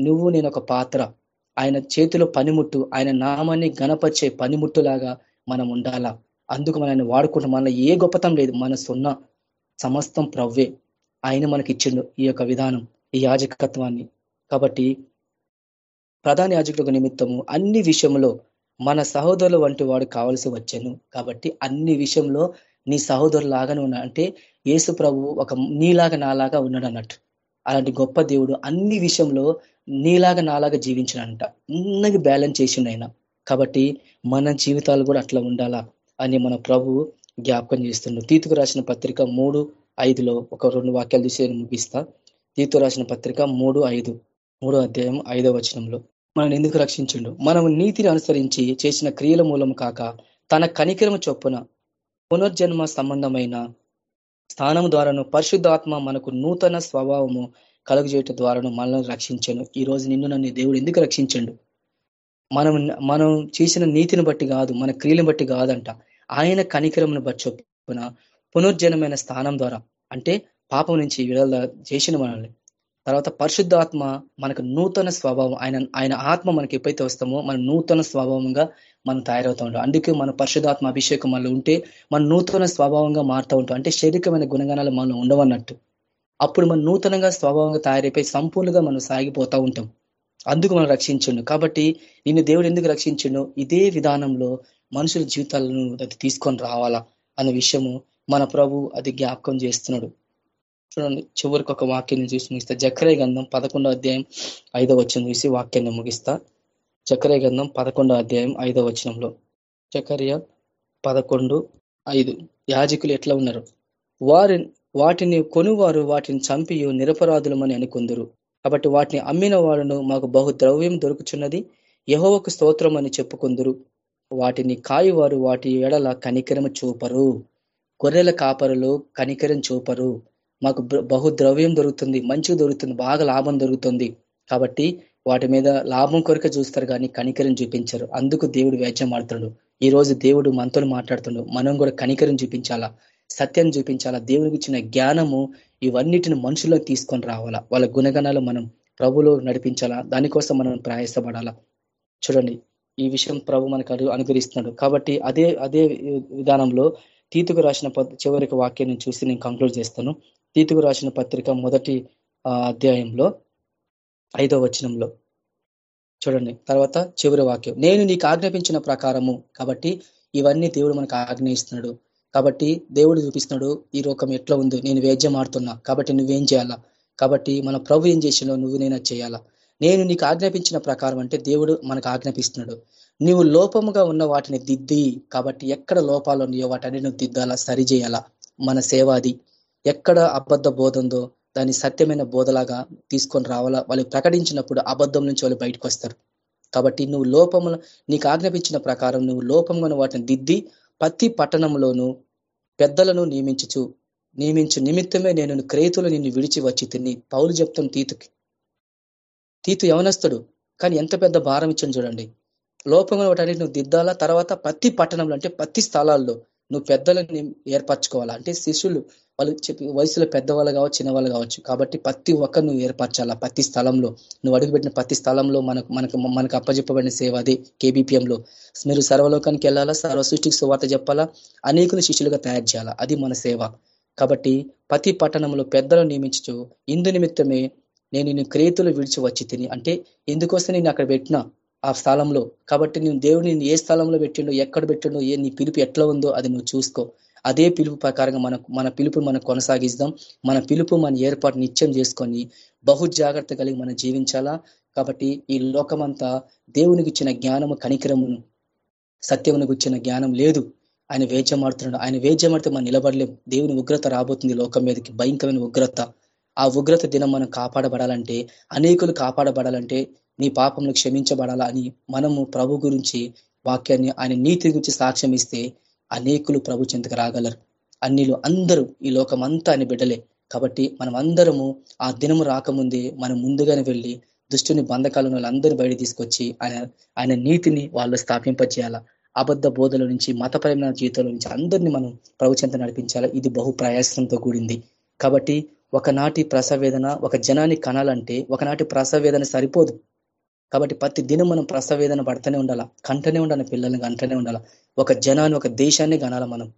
నువ్వు నేను ఒక పాత్ర. ఆయన చేతిలో పనిముట్టు ఆయన నామాన్ని గణపరిచే పనిముట్టులాగా మనం ఉండాలా? అందుకు మనం వాడుకుంటాం. మనలో ఏ గొప్పతం లేదు. మన సున్న సమస్తం ప్రవ్వే. ఆయన మనకి ఇచ్చిండు ఈ యొక్క విధానం ఈ యాజకత్వాన్ని. కాబట్టి ప్రధాన యాజకులకు నిమిత్తము అన్ని విషయంలో మన సహోదరుల వంటి వాడు కావలసి వచ్చాను. కాబట్టి అన్ని విషయంలో నీ సహోదరు లాగానే ఉన్నా. అంటే యేసు ప్రభు ఒక నీలాగా నాలాగా ఉన్నాడు అన్నట్టు అలాంటి గొప్ప దేవుడు అన్ని విషయంలో నీలాగా నాలాగా జీవించినంట. అన్నది బ్యాలెన్స్ చేసిండు ఆయన కాబట్టి మన జీవితాలు కూడా అట్లా ఉండాలా అని మన ప్రభు జ్ఞాపకం చేస్తుండ్రు తీతుకు రాసిన పత్రిక మూడు ఐదులో ఒక రెండు వాక్యాలు తీసి ముగిస్తా. తీతు రాసిన పత్రిక మూడు ఐదు మూడో అధ్యాయం ఐదో వచనంలో. మనల్ని ఎందుకు రక్షించిండు? మనం నీతిని అనుసరించి చేసిన క్రియల మూలం కాక తన కనికరము చొప్పున పునర్జన్మ సంబంధమైన స్థానం ద్వారాను పరిశుద్ధాత్మ మనకు నూతన స్వభావము కలుగజేయటం ద్వారాను మనల్ని రక్షించాను. ఈ రోజు నిన్ను నన్ను దేవుడు ఎందుకు రక్షించండు? మనం మనం చేసిన నీతిని బట్టి కాదు మన క్రియలను బట్టి కాదంట. ఆయన కనికరమును బట్టి చొప్పున పునర్జనమైన స్థానం ద్వారా అంటే పాపం నుంచి విడుదల చేసిన మనల్ని. తర్వాత పరిశుద్ధాత్మ మనకు నూతన స్వభావం ఆయన ఆయన ఆత్మ మనకి ఎప్పుడైతే వస్తామో మన నూతన స్వభావంగా మనం తయారవుతూ ఉంటాం. అందుకే మన పరిశుధాత్మ అభిషేకం మనలో ఉంటే మన నూతన స్వభావంగా మారుతూ ఉంటాం. అంటే శారీరకమైన గుణగణాలు మనం ఉండవన్నట్టు. అప్పుడు మనం నూతనంగా స్వభావంగా తయారైపోయి సంపూర్ణంగా మనం సాగిపోతూ ఉంటాం. అందుకు మనం రక్షించండు. కాబట్టి నిన్ను దేవుడు ఎందుకు రక్షించండు? ఇదే విధానంలో మనుషుల జీవితాలను అది తీసుకొని రావాలా అనే విషయము మన ప్రభు అది జ్ఞాపకం చేస్తున్నాడు. చూడండి చివరికి ఒక వాక్యాన్ని చూసి ముగిస్తా. జక్రయ గంధం పదకొండో అధ్యాయం ఐదో వచనం చూసి వాక్యాన్ని ముగిస్తా. చక్రయ గంధం పదకొండో అధ్యాయం ఐదో వచనంలో. చక్రయ పదకొండు ఐదు. యాజకులు ఎట్లా ఉన్నారు? వారి వాటిని కొనువారు వాటిని చంపి నిరపరాధులమని అనుకుందరు. కాబట్టి వాటిని అమ్మిన వాడును మాకు బహు ద్రవ్యం దొరుకుచున్నది. యహోవకు స్తోత్రం అని చెప్పుకుందరు. వాటిని కాయువారు వాటి ఎడల కనికరం చూపరు. గొర్రెల కాపరులు కనికరం చూపరు. మాకు బహు ద్రవ్యం దొరుకుతుంది మంచిగా దొరుకుతుంది బాగా లాభం దొరుకుతుంది. కాబట్టి వాటి మీద లాభం కొరక చూస్తారు కానీ కనికరం చూపించరు. అందుకు దేవుడు వేచం ఆడుతాడు ఈ రోజు దేవుడు మనతో మాట్లాడుతుండు మనం కూడా కనికరం చూపించాలా? సత్యం చూపించాలా? దేవునికి ఇచ్చిన జ్ఞానము ఇవన్నిటిని మనుషుల్లో తీసుకొని రావాలా? వాళ్ళ గుణగణాలు మనం ప్రభులో నడిపించాలా? దానికోసం మనం ప్రయాసపడాలా? చూడండి ఈ విషయం ప్రభు మనకు అనుగ్రహిస్తున్నాడు. కాబట్టి అదే అదే విధానంలో తీతుకు రాసిన చివరికి వాక్యాన్ని చూసి నేను కంక్లూడ్ చేస్తాను. తీతుకు రాసిన పత్రిక మొదటి అధ్యాయంలో ఐదో వచనంలో. చూడండి తర్వాత చివరి వాక్యం. నేను నీకు ఆజ్ఞాపించిన ప్రకారము కాబట్టి ఇవన్నీ దేవుడు మనకు ఆజ్ఞయిస్తున్నాడు. కాబట్టి దేవుడు చూపిస్తున్నాడు ఈ రోగం ఎట్లా ఉంది? నేను వేద్యం ఆడుతున్నా. కాబట్టి నువ్వేం చేయాలా? కాబట్టి మన ప్రభు ఏం చేసినో నువ్వు నేను చేయాలా? నేను నీకు ఆజ్ఞాపించిన ప్రకారం అంటే దేవుడు మనకు ఆజ్ఞాపిస్తున్నాడు. నువ్వు లోపముగా ఉన్న వాటిని దిద్ది కాబట్టి ఎక్కడ లోపాలు ఉన్నాయో వాటిని నువ్వు దిద్దాలా? సరిచేయాలా మన సేవాది. ఎక్కడ అబద్ధ బోధ ఉందో దాన్ని సత్యమైన బోధలాగా తీసుకొని రావాలా? వాళ్ళు ప్రకటించినప్పుడు అబద్ధం నుంచి వాళ్ళు బయటకు వస్తారు. కాబట్టి నువ్వు లోపముల నీకు ఆజ్ఞాపించిన ప్రకారం నువ్వు లోపంగా వాటిని దిద్ది ప్రతి పట్టణంలోనూ పెద్దలను నియమించు నియమించు నిమిత్తమే నేను క్రేతులు నిన్ను విడిచి వచ్చి తిని పౌలు చెప్తాను తీతుకి. తీతు యవనస్తుడు కానీ ఎంత పెద్ద భారం ఇచ్చని చూడండి. లోపంగా వాటి నువ్వు దిద్దాలా? తర్వాత ప్రతి పట్టణంలో అంటే ప్రతి స్థలాల్లో నువ్వు పెద్దలని ఏర్పరచుకోవాలా? అంటే శిష్యులు వాళ్ళు చెప్పి వయసులో పెద్దవాళ్ళు కావచ్చు చిన్నవాళ్ళు కావచ్చు. కాబట్టి ప్రతి ఒక్కరు నువ్వు ఏర్పరచాలా? ప్రతి స్థలంలో. నువ్వు అడుగుపెట్టిన ప్రతి స్థలంలో మనకు మనకు మనకు అప్పచెప్పబడిన సేవ అది కేబీపీఎంలో. మీరు సర్వలోకానికి వెళ్ళాలా? సర్వ సృష్టికి సువార్త చెప్పాలా? అనేకులు శిష్యులుగా తయారు చేయాలా? అది మన సేవ. కాబట్టి ప్రతి పట్టణంలో పెద్దలు నియమించు ఇందు నిమిత్తమే నేను నేను క్రేతులు విడిచి వచ్చి తిని అంటే ఎందుకోసం నేను అక్కడ పెట్టినా? ఆ స్థలంలో. కాబట్టి నేను దేవుడిని ఏ స్థలంలో పెట్టిండో ఎక్కడ పెట్టిండో ఏ నీ పిలుపు ఎట్లా ఉందో అది నువ్వు చూసుకో. అదే పిలుపు ప్రకారంగా మన మన పిలుపు మనం కొనసాగిస్తాం మన పిలుపు మన ఏర్పాటు నిత్యం చేసుకొని బహు జాగ్రత్త కలిగి మనం జీవించాలా? కాబట్టి ఈ లోకమంతా దేవునికి ఇచ్చిన జ్ఞానము కనికరమును సత్యమునికి ఇచ్చిన జ్ఞానం లేదు. ఆయన వేద్యమాడుతున్నాడు. ఆయన వేద్యమాడితే మనం నిలబడలేం దేవుని ఉగ్రత రాబోతుంది లోకం మీదకి. భయంకరమైన ఉగ్రత. ఆ ఉగ్రత దినం మనం కాపాడబడాలంటే అనేకులు కాపాడబడాలంటే నీ పాపములు క్షమించబడాలా అని మనము ప్రభు గురించి వాక్యాన్ని ఆయన నీతి గురించి సాక్ష్యం ఇస్తే అనేకులు ప్రభు చెంతకు రాగలరు. అన్నిలు అందరూ ఈ లోకం అంతా బిడ్డలే. కాబట్టి మనం అందరము ఆ దినము రాకముందే మనం ముందుగానే వెళ్ళి దుష్టుని బంధకాలను వాళ్ళందరూ బయట తీసుకొచ్చి ఆయన ఆయన నీతిని వాళ్ళు స్థాపింపచేయాల అబద్ధ బోధల నుంచి మతపరమైన జీవితంలో నుంచి అందరినీ మనం ప్రభుత్వంతో నడిపించాలి. ఇది బహు ప్రయాసంతో కూడింది. కాబట్టి ఒకనాటి ప్రసవేదన ఒక జనాన్ని కనాలంటే ఒకనాటి ప్రసవేదన సరిపోదు. కాబట్టి ప్రతి దినం మనం ప్రసవేదన పడుతూనే ఉండాలా? కంటనే ఉండాలి పిల్లల్ని కంటనే ఉండాలా? ఒక జనాన్ని ఒక దేశాన్ని కనాల మనం?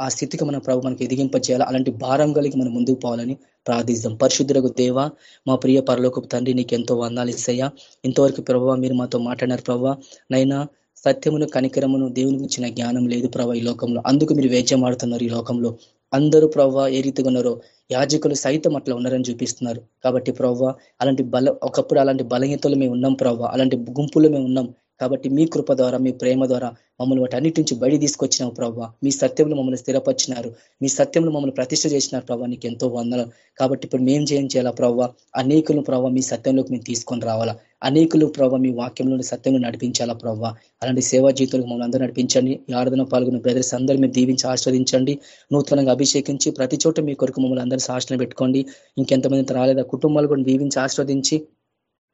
ఆ స్థితికి మన ప్రభు మనకి ఎదిగింప చేయాలి అలాంటి భారం కలిగి మనం ముందుకు పోవాలని ప్రార్థిస్తాం. పరిశుద్ధులకు దేవ మా ప్రియ పరలోకపు తండ్రి నీకు ఎంతో వందాలు ఇస్తాయా ఇంతవరకు ప్రభావ మీరు మాతో మాట్లాడినారు ప్రభావ నైనా సత్యమును కనికరమును దేవునికి ఇచ్చిన జ్ఞానం లేదు ప్రభావ ఈ లోకంలో. అందుకు మీరు వేద్యమాడుతున్నారు ఈ లోకంలో. అందరూ ప్రవ్వ ఏ రీతిగా ఉన్నారో యాజకులు సైతం అట్లా ఉన్నారని చూపిస్తున్నారు. కాబట్టి ప్రవ్వ అలాంటి బల ఒకప్పుడు అలాంటి బలహీనతలు మేము ఉన్నాం ప్రవ్వ అలాంటి గుంపులు మేము ఉన్నాం. కాబట్టి మీ కృప ద్వారా మీ ప్రేమ ద్వారా మమ్మల్ని వాటి అన్నిటి నుంచి బయట తీసుకొచ్చినావు ప్రభావ మీ సత్యంలో మమ్మల్ని స్థిరపరిచినారు. మీ సత్యంలో మమ్మల్ని ప్రతిష్ట చేసినారు ప్రభావ నీకు ఎంతో వందలు కాబట్టి ఇప్పుడు మేము చేయం చేయాలా ప్రభావ అనేకులు ప్రభావ మీ సత్యంలోకి మేము తీసుకొని రావాలా? అనేకులు ప్రభావ మీ వాక్యంలోని సత్యంలో నడిపించాలా ప్రభావ అలాంటి సేవా జీవితంలో మమ్మల్ని అందరూ నడిపించండి. ఈ ఆరాధన పాల్గొన్న బ్రదర్స్ అందరూ మీరు దీవించి ఆస్వాదించండి నూతనంగా అభిషేకించి ప్రతి చోట మీ కొరకు మమ్మల్ని అందరూ సాక్షులు పెట్టుకోండి. ఇంకెంతమంది రాలేదా? కుటుంబాలు కూడా దీవించి ఆస్వాదించి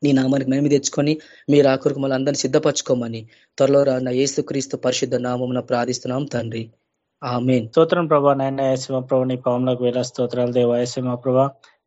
నీ నామానికి మేము తెచ్చుకొని మీరు ఆ కొరకు మళ్ళీ అందరినీ సిద్ధపరచుకోమని త్వరలో రాన్న క్రీస్తు పరిశుద్ధ నామం ప్రార్థిస్తున్నాం తండ్రి. ఆమెన్. స్తోత్రం ప్రభా నాయన ఏసీమ ప్రభు నీ పాములకు వేల స్తోత్రాలు దేవ ఏసీమ ప్రభా.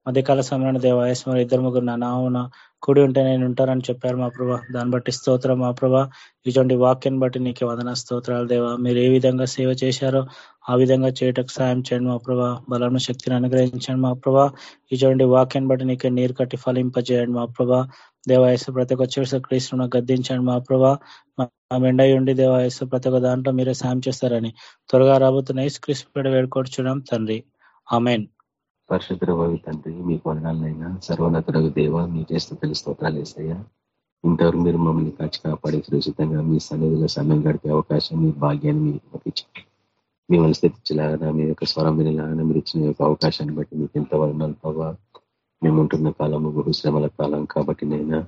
మధ్యకాల సమయంలో దేవాయస్మ ఇద్దరు ముగ్గురు నానావున కూడి ఉంటే నేను ఉంటారని చెప్పారు మా ప్రభా. దాన్ని బట్టి స్తోత్రం మా ప్రభా. ఇటువంటి వాక్యాన్ని బట్టి నీకు వదన స్తోత్రాలు దేవా. మీరు ఏ విధంగా సేవ చేశారో ఆ విధంగా చేయటకు సాయం చేయండి మా ప్రభా. బలము శక్తిని అనుగ్రహించండి మా ప్రభా. ఇటువంటి వాక్యాన్ని బట్టి నీకు నీరు కట్టి ఫలింపజేయండి మా ప్రభా. దేవాయసు ప్రతి ఒక్క చేసే క్రీస్తును గద్దించండి మా ప్రభా. మా మెండై ఉండి దేవాయసు ప్రతి ఒక్క దాంట్లో మీరే సాయం చేస్తారని త్వరగా రాబోతున్న క్రీస్తు వేడుకోవచ్చున్నాం తండ్రి. ఆమెన్. పరిశుద్ధ భవి తండ్రి మీకు వందనాలైనా సర్వోన్నతులకు దేవ మీ చేస్తూ తెలుస్తోత్రాలు వేస్తాయా ఇంతవరకు మీరు మమ్మల్ని కాచి కాపాడి సురక్షితంగా మీ సన్నిధిలో సమయం గడిపే అవకాశం మీ భాగ్యాన్ని మీరు ఇచ్చారు. మిమ్మల్ని స్థితించలాగా మీ యొక్క స్వరం వినలాగా మీరు ఇచ్చిన యొక్క అవకాశాన్ని బట్టి మీకు ఎంత వర్ణాలు ప్రభావ మేము ఉంటున్న కాలము బహుశ్రమల కాలం కాబట్టి నైనా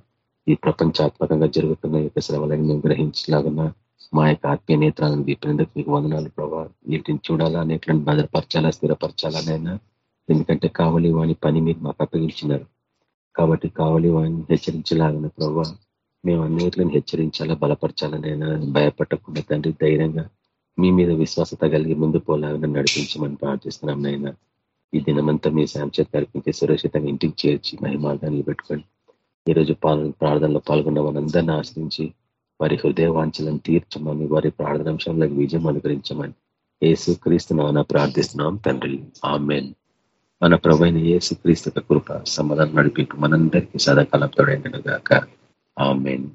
ఈ ప్రపంచాత్మకంగా జరుగుతున్న యొక్క శ్రమలను మేము గ్రహించలాగా మా యొక్క ఆత్మీయ నేత్రాలను విప్పినందుకు మీకు వందనాలు ప్రభావ వీటిని చూడాలా అనేట్లను భద్రపరచాలా స్థిరపరచాలనైనా ఎందుకంటే కావలి వాణి పని మీరు మాకు అప్పగించినారు కాబట్టి కావలి వాణి హెచ్చరించలాగిన ప్రభావ మేము అన్నిటిని హెచ్చరించాలా బలపరచాలనైనా భయపడకుండా తండ్రి ధైర్యంగా మీ మీద విశ్వాసత కలిగి ముందు పోలాగా నడిపించమని ప్రార్థిస్తున్నాం నాయన ఈ దినమంతా మీ సాంచేత కల్పించి సురక్షితంగా ఇంటికి చేర్చి మహిమార్గాన్ని పెట్టుకొని ఈరోజు పాలన ప్రార్థనలో పాల్గొన్న వారందరినీ ఆశ్రయించి వారి హృదయ వాంఛలను తీర్చమని వారి ప్రార్థనాంశంలో విజయం అనుగ్రహించమని ఏసు క్రీస్తు ప్రార్థిస్తున్నాం తండ్రి. ఆమెన్. మన ప్రభైన ఏసు క్రీస్తు కృప సమాధానం నడిపి మనందరికీ సదాకాలం తోడైనగాక ఆమెన్.